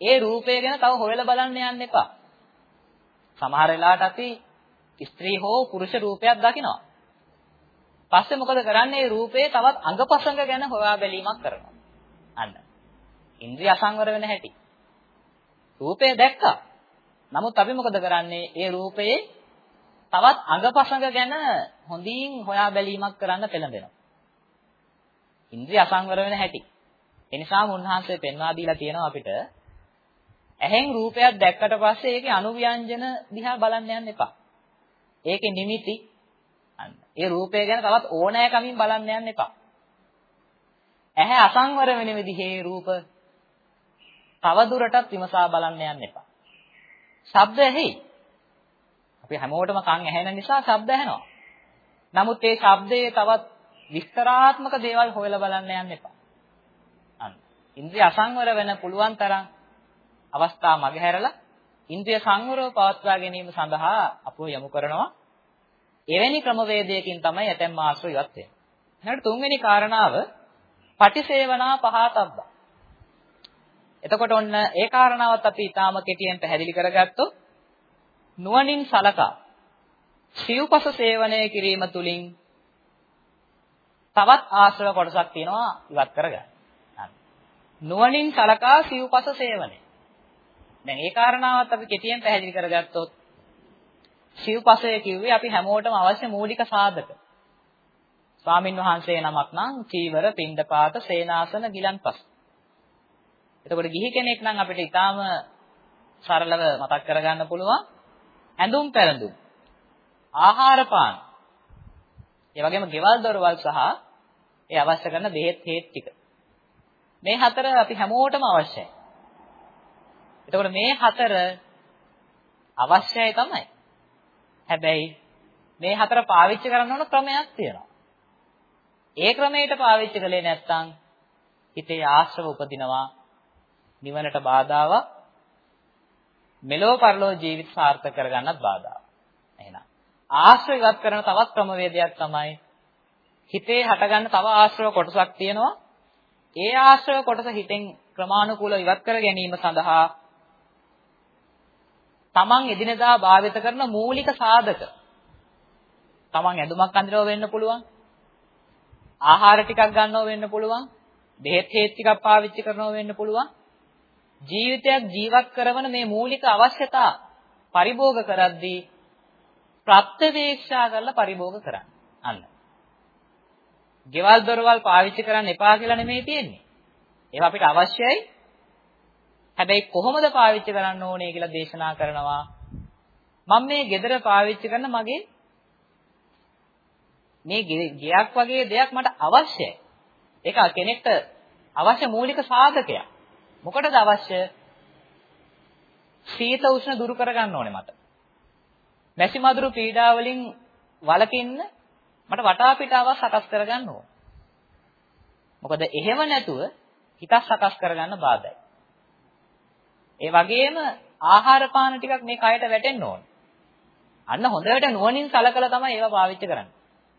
ඒ රූපය ගැන තව හොයලා බලන්න යන්න එපා. සමහර වෙලාවට අපි ස්ත්‍රී හෝ පුරුෂ රූපයක් දකිනවා. පස්සේ මොකද කරන්නේ? මේ රූපේ තවත් අංගපසංග ගැන හොයා බැලීමක් කරනවා. අන්න. ඉන්ද්‍රිය අසංවර වෙන හැටි. රූපය දැක්කා. නමුත් අපි මොකද කරන්නේ? ඒ රූපයේ තවත් අංගපසංග ගැන හොඳින් හොයා බැලීමක් කරන්න පෙළඹෙනවා. ඉන්ද්‍රිය අසංවර වෙන හැටි. ඒ නිසාම උන්වහන්සේ පෙන්වා දීලා තියෙනවා අපිට ඇහෙන් රූපයක් දැක්කට පස්සේ ඒකේ අනුව්‍යංජන දිහා බලන්න යන්න එපා. ඒකේ නිමිති අන්න. ඒ රූපය ගැන තවත් ඕනෑකමින් බලන්න යන්න එපා. ඇහැ අසංවර වෙන විදිහේ රූප තව දුරටත් විමසා බලන්න යන්න එපා. ශබ්ද ඇහි. අපි හැමෝටම කන් ඇහෙන නිසා ශබ්ද ඇහෙනවා. නමුත් ඒ ශබ්දයේ තවත් විස්තරාත්මක දේවල් හොයලා බලන්න යන්න එපා. අන්න. ඉන්ද්‍රිය අසංවර වෙන පුළුවන් තරම් අවස්ථා මගහැරලා ඉන්ද්‍රිය සංවරව පවත්වා ගැනීම සඳහා අපෝ යොමු කරනවා. එවැනි ක්‍රමවේදයකින් තමයි ඇතැම් ආශ්‍රය ඉවත් වෙන්නේ. ඊළඟට තුන්වෙනි කාරණාව පටිසේවනා පහතබ්බ. එතකොට ඔන්න ඒ කාරණාවත් අපි ඊටාම කෙටියෙන් පැහැදිලි කරගත්තොත් නුවණින් සලකා සිව්පස සේවනය කිරීම තුලින් තවත් ආශ්‍රව කොටසක් තියෙනවා ඉවත් කරගන්න. නුවණින් සලකා සිව්පස සේවනය. දැන් ඒ කාරණාවත් අපි කෙටියෙන් පැහැදිලි කරගත්තොත් සිව්පසය කිව්වේ අපි හැමෝටම අවශ්‍ය මූලික සාධක. ස්වාමින් වහන්සේ නමක් නම් චීවර, පින්ඩපාත, සේනාසන, ගිලන්පස. එතකොට ගිහි කෙනෙක් නම් අපිට ඊටාම සරලව මතක් කරගන්න පුළුවන් ඇඳුම් පැළඳුම්, ආහාර පාන. ඒ වගේම ගෙවල් දොරවල් සහ ඒ අවශ්‍ය කරන බෙහෙත් හේත් ටික. මේ හතර අපි හැමෝටම අවශ්‍යයි. එතකොට මේ හතර අවශ්‍යයි තමයි. හැබැයි මේ හතර පාවිච්චි කරන්න ඕන ක්‍රමයක් තියෙනවා. ඒ ක්‍රමයට පාවිච්චි කළේ නැත්නම් හිතේ ආශ්‍රව උපදිනවා නිවනට බාධාවක් මෙලෝ පරලෝ ජීවිත සාර්ථක කරගන්නත් බාධාවක්. එහෙනම් ආශ්‍රව ඉවත් කරන තවත් ක්‍රමවේදයක් තමයි හිතේ හටගන්න තව ආශ්‍රව කොටසක් තියෙනවා. ඒ ආශ්‍රව කොටස හිතෙන් ක්‍රමානුකූලව ඉවත් කර ගැනීම සඳහා තමන් එදිනදා භාවිත කරන මූලික සාධක. තමන් ඇඳුමක් අඳිනව වෙන්න පුළුවන්. ආහාර ටිකක් ගන්නව වෙන්න පුළුවන්. බෙහෙත් හේත් ටිකක් පාවිච්චි කරනව වෙන්න පුළුවන්. ජීවිතයක් ජීවත් කරන මේ මූලික අවශ්‍යතා පරිභෝග කරද්දී ප්‍රත්‍යවේක්ෂා කරලා පරිභෝග කරන්න. අන්න. ගෙවල් දොරවල් පාවිච්චි කරන්න එපා කියලා නෙමෙයි තියෙන්නේ. ඒවා අපිට අවශ්‍යයි. හැබැයි කොහොමද පාවිච්චි කරන්න ඕනේ කියලා දේශනා කරනවා. මම මේ gedara පාවිච්චි කරන මගේ මේ ගයක් වගේ දෙයක් මට අවශ්‍යයි. ඒක කෙනෙක්ට අවශ්‍ය මූලික සාධකයක්. මොකටද අවශ්‍ය? සීත උෂ්ණ දුරු කරගන්න ඕනේ මට. මැසි මදුරු පීඩා වලින් වළකින්න මට වටා පිටාවක් සකස් කරගන්න ඕන. මොකද එහෙම නැතුව හිතක් සකස් කරගන්න බාධායි. ඒ වගේම ආහාර පාන ටිකක් මේ කයට වැටෙන්න ඕන. අන්න හොඳට නුවණින් සලකලා තමයි ඒවා පාවිච්චි කරන්නේ.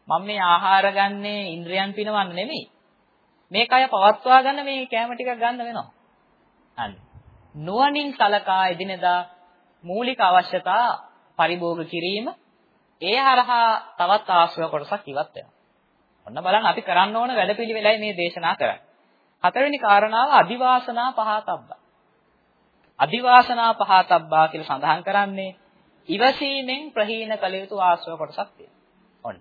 මම මේ ආහාර ගන්නේ ඉන්ද්‍රයන් පිනවන්න නෙමෙයි. මේ කය පවත්වා ගන්න මේ කැම ටිකක් ගන්න වෙනවා. අන්න. නුවණින් සලකා එදිනෙදා මූලික අවශ්‍යතා පරිභෝග කිරීම ඒ හරහා තවත් ආශ්‍රව කොටසක් ඉවත් වෙනවා. ඔන්න බලන්න අපි කරන්න ඕන වැඩපිළිවෙලයි මේ දේශනා කරන්නේ. හතරවෙනි කාරණාව අදිවාසනා පහතබ්බා. අදිවාසනා පහතබ්බා කියලා සඳහන් කරන්නේ ඉවසීමෙන් ප්‍රහීන කළ යුතු ආශ්‍රව කොටසක් තියෙනවා. ඔන්න.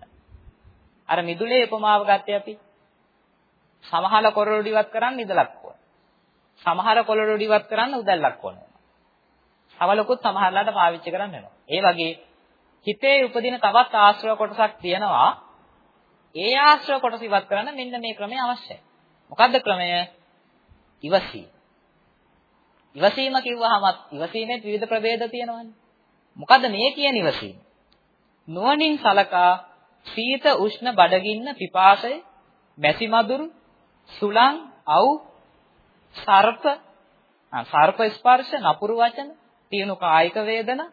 අර මිදුලේ උපමාව ගත්තේ අපි. සමහර කොරළු ඉවත් කරන්න ඉදලක් ඕන. සමහර කොරළු ඉවත් කරන්න උදැල්ලක් ඕන. සවලකුත් සමහරලාට පාවිච්චි කරන්න වෙනවා. ඒ වගේ හිතේ උපදින තවත් ආශ්‍රව කොටසක් තියෙනවා. ඒ ආශ්‍රව කොටස ඉවත් කරන්න මෙන්න මේ ක්‍රමය අවශ්‍යයි. මොකද්ද ක්‍රමය? ඉවසීම. ඉවසීම කිව්වහමත් ඉවසීමේ විවිධ ප්‍රභේද තියෙනවානේ. මොකද්ද මේ කියන ඉවසීම? නුවණින් සලකා සීත උෂ්ණ බඩගින්න පිපාසය මැසි මදුරු සුලං අව් සර්ප සර්ප ස්පර්ශ නපුරු වචන තියුණු කායික වේදනා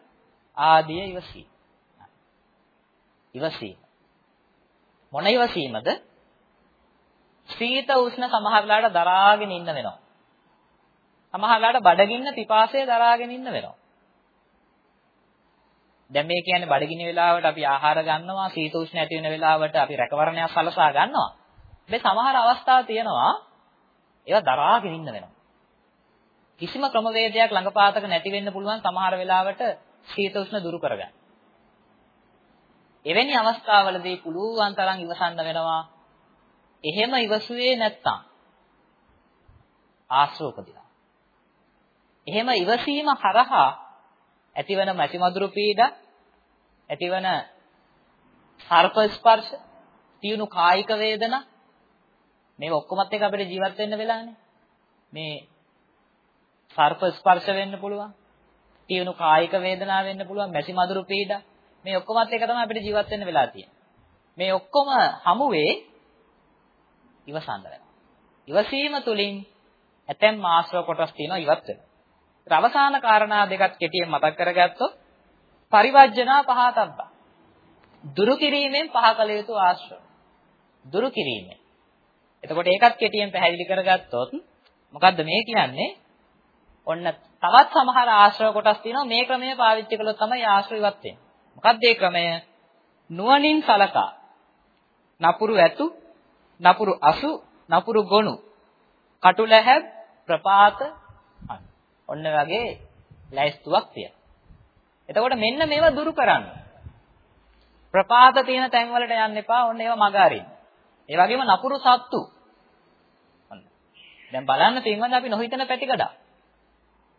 ආදිය ඉවසීම. ඉවසීම. මොන ඉවසීමද? සීත උෂ්ණ සමහරලාට දරාගෙන ඉන්න වෙනවා. සමහරලාට බඩගින්න පිපාසය දරාගෙන ඉන්න වෙනවා. දැන් මේ කියන්නේ බඩගිනි වෙලාවට අපි ආහාර ගන්නවා සීත උෂ්ණ ඇති වෙන වෙලාවට අපි රැකවරණයක් සලසා ගන්නවා. මේ සමහර අවස්ථා තියෙනවා ඒවා දරාගෙන ඉන්න වෙනවා. කිසිම ක්‍රමවේදයක් ළඟපාතක නැති වෙන්න පුළුවන් සමහර වෙලාවට සීත උෂ්ණ දුරු කරගන්න. එවැනි අවස්ථාවලදී පුළුවන් තරම් ඉවසන්න වෙනවා. එහෙම ඉවසුවේ නැත්තම් ආශ්‍රෝපදිනා. එහෙම ඉවසීම හරහා ඇතිවන මැසිමදුරු පීඩා ඇතිවන සර්ප ස්පර්ශ තියුණු කායික වේදනා මේ ඔක්කොමත් එක අපිට ජීවත් වෙන්න වෙලානේ. මේ සර්ප ස්පර්ශ වෙන්න පුළුවන්. තියුණු කායික වේදනා වෙන්න පුළුවන්. මැසි මදුරු පීඩා. මේ ඔක්කොමත් එක තමයි අපිට ජීවත් වෙන්න වෙලා තියෙන්නේ. මේ ඔක්කොම හමුවේ ඉවසන්න වෙනවා ඉවසීම තුලින් ඇතැම් ආශ්‍රව කොටස් තියෙනවා ඉවත් වෙනවා. අවසාන කාරණා දෙකක් කෙටියෙන් මතක් කරගත්තොත් පරිවර්ජනා පහතබ්බා. දුරු කිරීමෙන් පහ කළ යුතු ආශ්‍රව. දුරු කිරීමෙන්. එතකොට ඒකත් කෙටියෙන් පැහැදිලි කරගත්තොත් මොකද්ද මේ කියන්නේ? ඔන්න තවත් සමහර ආශ්‍රව කොටස් තියෙනවා මේ ක්‍රමය පාවිච්චි කළොත් තමයි ආශ්‍රව ඉවත් වෙන්නේ. මොකද්ද ඒ ක්‍රමය? නුවණින් සලකා. නපුරු ඇතු, නපුරු අසු, නපුරු ගොනු, කටුලැහැබ්, ප්‍රපාත, ඔන්න වගේ ලැයිස්තුවක් තියෙනවා. එතකොට මෙන්න මේවා දුරු කරන්න. ප්‍රපාත තියෙන තැන් වලට යන්න එපා. ඔන්න ඒවා මග අරින්න. ඒ වගේම නපුරු සත්තු. දැන් බලන්න පින්වන්ද අපි නොහිතන පැතිකඩ.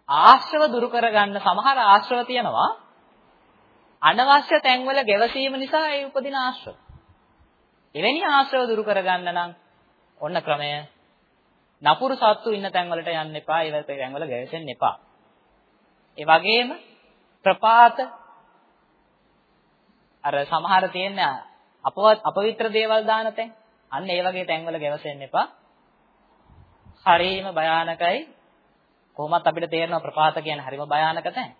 ආශ්‍රව දුරු කරගන්න සමහර ආශ්‍රව තියෙනවා. අනවශ්‍ය තැන්වල ගැවසීම නිසා ඒ උපදින ආශ්‍රව. එවැනි ආශ්‍රව දුරු කරගන්න නම් ඔන්න ක්‍රමය නපුරු සත්තු ඉන්න තැන් වලට යන්න එපා. ඒ වගේ තැන් වල ගැවෙන්න එපා. ඒ වගේම ප්‍රපාත අර සමහර තියෙන අපවත් අපවිත්‍ර දේවල් දාන තැන් අන්න ඒ වගේ තැන් වල ගැවසෙන්න එපා. හරීම භයානකයි. කොහොමත් අපිට තේරෙනවා ප්‍රපාත කියන්නේ හරිම භයානක තැන්.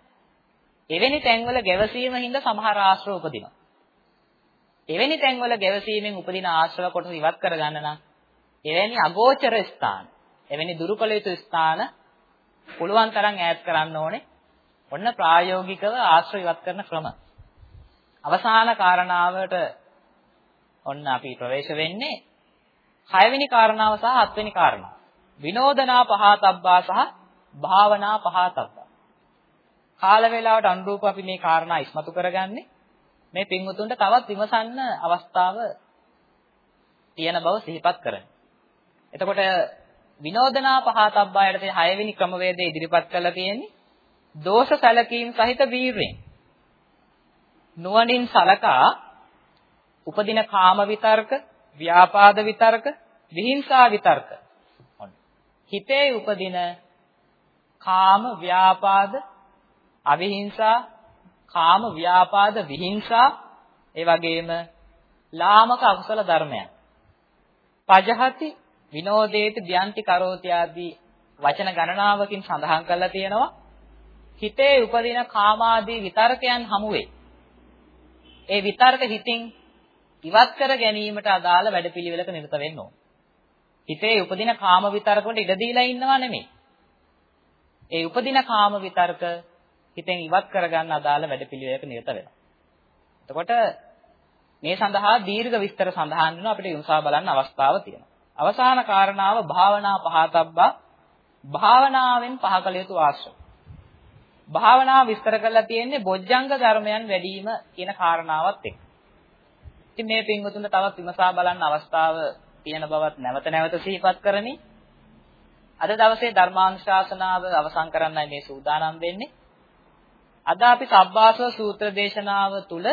එවැනි තැන්වල ගැවසීම හින්දා සමහර ආශ්‍රව උපදිනවා. එවැනි තැන්වල ගැවසීමෙන් උපදින ආශ්‍රව කොටස ඉවත් කරගන්න නම් එවැනි අගෝචර ස්ථාන එවැනි දුරු කළ යුතු ස්ථාන පුළුවන් තරම් ඈත් කරන්න ඕනේ. ඔන්න ප්‍රායෝගිකව ආශ්‍රයවත් කරන ක්‍රම. අවසාන කාරණාවට ඔන්න අපි ප්‍රවේශ වෙන්නේ හයවෙනි කාරණාව සහ හත්වෙනි කාරණාව. විනෝදනා පහතබ්බා සහ භාවනා පහතබ්බා. කාල වේලාවට අනුරූප අපි මේ කාරණා ඉස්මතු කරගන්නේ මේ පින්වුතුන්ට තවත් විමසන්න අවස්ථාව තියෙන බව සිහිපත් කරගන්න. එතකොට විනෝදනා පහතබ්බා යටතේ 6 වෙනි ක්‍රමවේදය ඉදිරිපත් කරලා තියෙන්නේ දෝෂ සැලකීම් සහිත වීරයෙන්. නුවණින් සලකා උපදින කාම විතර්ක, ව්‍යාපාද විතර්ක, විහිංසා විතර්ක. හිතේ උපදින කාම ව්‍යාපාද අවිහිංසා කාම ව්‍යාපාද විහිංසා ඒ වගේම ලාමක අකුසල ධර්මයන්. පජහති විනෝදේති ධ්‍යාන්ති කරෝති ආදී වචන ගණනාවකින් සඳහන් කරලා තියෙනවා. හිතේ උපදින කාමාදී විතර්කයන් හමුවේ ඒ විතර්ක හිතින් ඉවත් කර ගැනීමට අදාළ වැඩපිළිවෙලක නිරත වෙන්න ඕන. හිතේ උපදින කාම විතර්ක වලට ඉඩ දීලා ඉන්නවා නෙමෙයි. ඒ උපදින කාම විතර්ක හිතෙන් ඉවත් කරගන්න අදාළ වැඩපිළිවෙලක නිරත වෙනවා. එතකොට මේ සඳහා දීර්ඝ විස්තර සඳහන් වෙනවා අපිට විමසා බලන්න අවස්ථාව තියෙනවා. අවසාන කාරණාව භාවනා පහතබ්බා භාවනාවෙන් පහ කළ යුතු ආශ්‍රය. භාවනාව විස්තර කරලා තියෙන්නේ බොජ්ජංග ධර්මයන් වැඩිම කියන කාරණාවත් එක්ක. ඉතින් මේ පින්වතුන්ට තවත් විමසා බලන්න අවස්ථාව තියෙන බවත් නැවත නැවත සිහිපත් කරමි. අද දවසේ ධර්මානුශාසනාව අවසන් කරන්නයි මේ සූදානම් වෙන්නේ. අද අපි සබ්බාසව සූත්‍ර දේශනාව තුල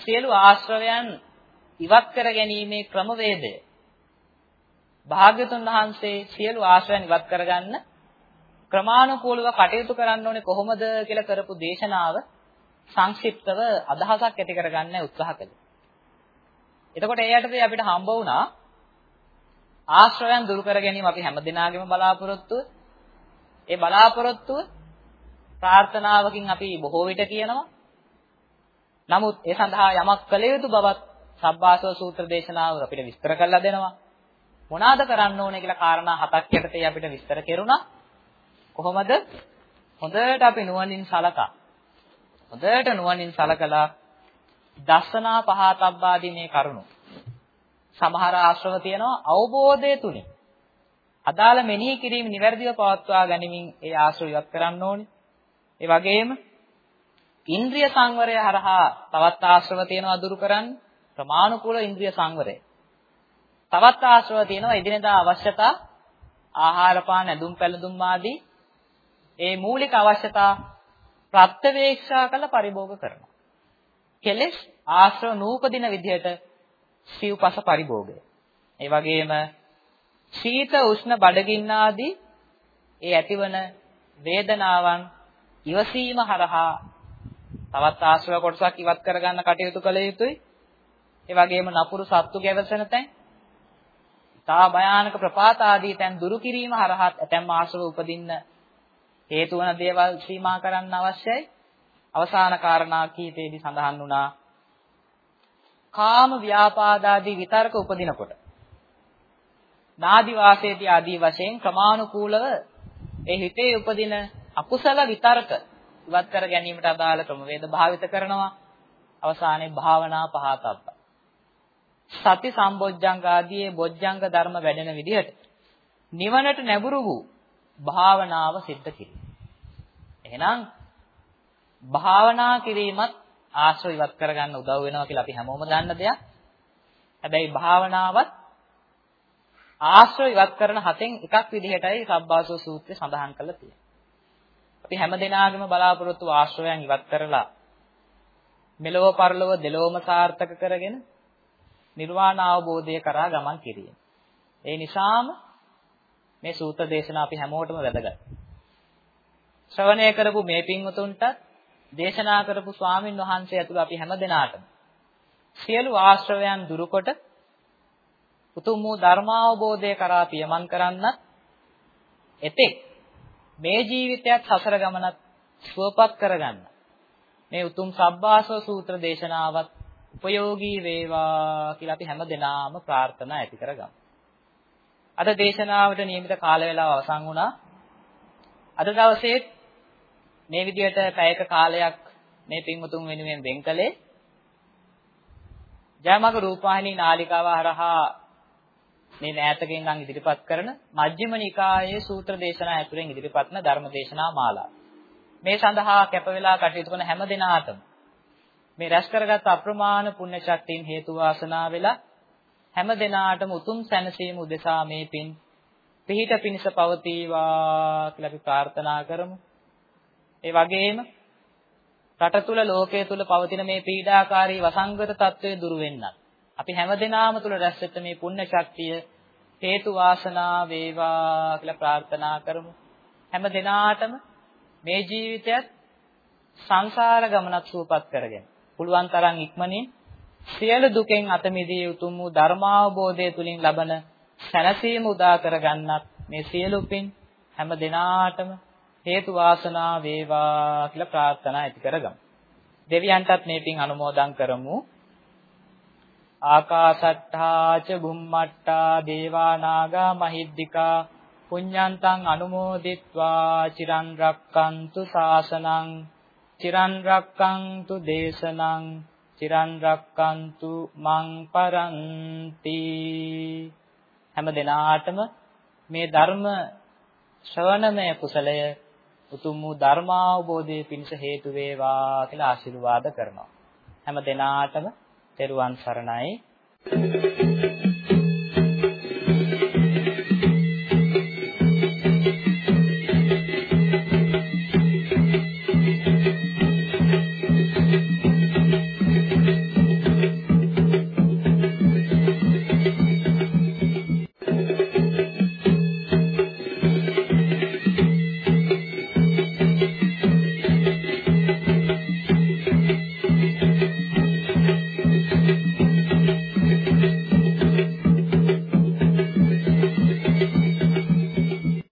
සියලු ආශ්‍රවයන් ඉවත් කර ගැනීමේ ක්‍රමවේදය භාග්‍යතුන් වහන්සේ සියලු ආශ්‍රයන් ඉවත් කරගන්න ක්‍රමානුකූලව කටයුතු කරන්න ඕනේ කොහොමද කියලා කරපු දේශනාව සංක්ෂිප්තව අදහසක් ඇති කරගන්න උත්සාහ කළේ. එතකොට ඒ යටතේ අපිට හම්බ වුණා ආශ්‍රයන් දුරු කර ගැනීම අපි හැමදිනාගේම බලාපොරොත්තුව. ඒ බලාපොරොත්තුව ප්‍රාර්ථනාවකින් අපි බොහෝ විට කියනවා. නමුත් ඒ සඳහා යමක් කළ යුතු බවත් සබ්බාසව සූත්‍ර දේශනාව අපිට විස්තර කරලා දෙනවා. මොනවාද කරන්න ඕනේ කියලා කාරණා හතක් යටතේ අපිට විස්තර කෙරුණා. කොහොමද? හොඳට අපි නුවණින් සලකා. හොඳට නුවණින් සලකලා දස්සනා පහතබ්බාදී මේ කරුණු. සමහර ආශ්‍රව තියෙනවා අවබෝධය තුලින්. අදාළ මෙනෙහි කිරීම නිවැරදිව පවත්වා ගනිමින් ඒ ආශ්‍රව ඉවත් කරන්න ඕනේ. ඒ වගේම ඉන්ද්‍රිය සංවරය හරහා තවත් ආශ්‍රව තියෙනවා දුරු කරන්න ප්‍රමාණිකූල ඉන්ද්‍රිය සංවරය. තවත් ආශ්‍රව තියෙනවා එදිනෙදා අවශ්‍යතා ආහාර පාන ඇඳුම් පැළඳුම් ආදී ඒ මූලික අවශ්‍යතා ප්‍රත්‍යවේක්ෂා කළ පරිභෝග කරනවා. කෙලෙස් ආශ්‍රව නූපදින විදිහට සිව්පස පරිභෝගය. ඒ වගේම සීත උෂ්ණ බඩගින්න ආදී ඒ ඇතිවන වේදනාවන් ඉවසීම හරහා තවත් ආශ්‍රව කොටසක් ඉවත් කරගන්න කටයුතු කළ යුතුයි. ඒ වගේම නපුරු සත්තු ගැවසෙන තැන්, තා භයානක ප්‍රපාත ආදී තැන් දුරු කිරීම හරහා ඇතැම් ආශ්‍රව උපදින්න හේතු වන දේවල් සීමා කරන්න අවශ්‍යයි. අවසාන කාරණා කීපෙදී සඳහන් වුණා කාම ව්‍යාපාදාදී විතර්ක උපදිනකොට. නාදි වාසයේදී ආදී වශයෙන් ක්‍රමානුකූලව ඒ හිතේ උපදින අකුසල විතර්ක ඉවත් කර ගැනීමට අදාළ ක්‍රමවේද භාවිත කරනවා. අවසානයේ භාවනා පහතබ්බ සති සම්බොජ්ජංග ආදී බොජ්ජංග ධර්ම වැඩෙන විදිහට නිවනට නැඹුරු වූ භාවනාව සිද්ධ කිරීම. එහෙනම් භාවනා කිරීමත් ආශ්‍රව ඉවත් කරගන්න උදව් වෙනවා කියලා අපි හැමෝම දන්න දෙයක්. හැබැයි භාවනාවත් ආශ්‍රව ඉවත් කරන හතෙන් එකක් විදිහටයි සබ්බාසෝ සූත්‍රය සඳහන් කරලා තියෙන්නේ. අපි හැමදෙනාගේම බලාපොරොත්තු ආශ්‍රවයන් ඉවත් කරලා මෙලොව පරලොව දෙලොවම සාර්ථක කරගෙන නිර්වාණ අවබෝධය කරා ගමන් කිරීම. ඒ නිසාම මේ සූත්‍ර දේශනා අපි හැමෝටම වැදගත්. ශ්‍රවණය කරපු මේ පින්වතුන්ට දේශනා කරපු ස්වාමින් වහන්සේ ඇතුළු අපි හැමදෙනාටම සියලු ආශ්‍රවයන් දුරුකොට උතුම් වූ ධර්මාවබෝධය කරා පියමන් කරන්නත් එතෙක් මේ ජීවිතයත් සසර ගමනත් සුවපත් කරගන්න මේ උතුම් සබ්බාසව සූත්‍ර දේශනාවත් උපයෝගී වේවා කියලා අපි හැමදෙනාම ප්‍රාර්ථනා ඇති කරගමු. අද දේශනාවට නියමිත කාල වේලාව අවසන් වුණා. අද දවසේ මේ විදිහට පැයක කාලයක් මේ පින්වතුන් වෙනුවෙන් වෙන් කළේ ජයමග රූපවාහිනී නාලිකාව හරහා මේ ඈතකින් නම් ඉදිරිපත් කරන මජ්ක්‍ධිම නිකායේ සූත්‍ර දේශනා ඇතුළෙන් ඉදිරිපත් කරන ධර්ම දේශනා මාලාව. මේ සඳහා කැප වෙලා කටයුතු කරන හැම දිනාටම මේ රැස් කරගත් අප්‍රමාණ පුණ්‍ය ශක්තියින් හේතු වාසනා වෙලා හැම දිනාටම උතුම් සැනසීම උදෙසා මේ පින් පිහිට පිනිස පවතිවා කියලා අපි ප්‍රාර්ථනා කරමු. ඒ වගේම රට තුල ලෝකයේ තුල පවතින මේ පීඩාකාරී වසංගත තත්ත්වය දුරු වෙන්නත් අපි හැමදෙනාම තුල රැස්වෙච්ච මේ පුණ්‍ය ශක්තිය හේතු වාසනා වේවා කියලා ප්‍රාර්ථනා කරමු. හැම දිනාටම මේ ජීවිතයත් සංසාර ගමනක් සූපත් කරගෙන පුළුවන් තරම් ඉක්මනින් සියලු දුකෙන් අත මිදිය යුතුම් වූ ධර්මාවබෝධය තුලින් ලබන සැනසීම උදා කරගන්නත් මේ සියලු පින් හැම දිනාටම හේතු වාසනා වේවා කියලා ප්‍රාර්ථනා ඇති කරගමු. දෙවියන්ටත් මේ පින් අනුමෝදන් කරමු. ආකාසට්ඨා ච බුම්මට්ටා දේවා නාග මහිද්దికා පුඤ්ඤන්තං අනුමෝදිත්වා චිරන් රක්칸තු සාසනං චිරන් රක්칸තු දේශනං චිරන් රක්칸තු මං පරන්ති හැම දිනාටම මේ ධර්ම ශ්‍රවණමය කුසලය උතුම් වූ ධර්මාවබෝධයේ පිණිස හේතු වේවා කියලා ආශිර්වාද කරනවා හැම දිනාටම තෙරුවන් සරණයි Thank you.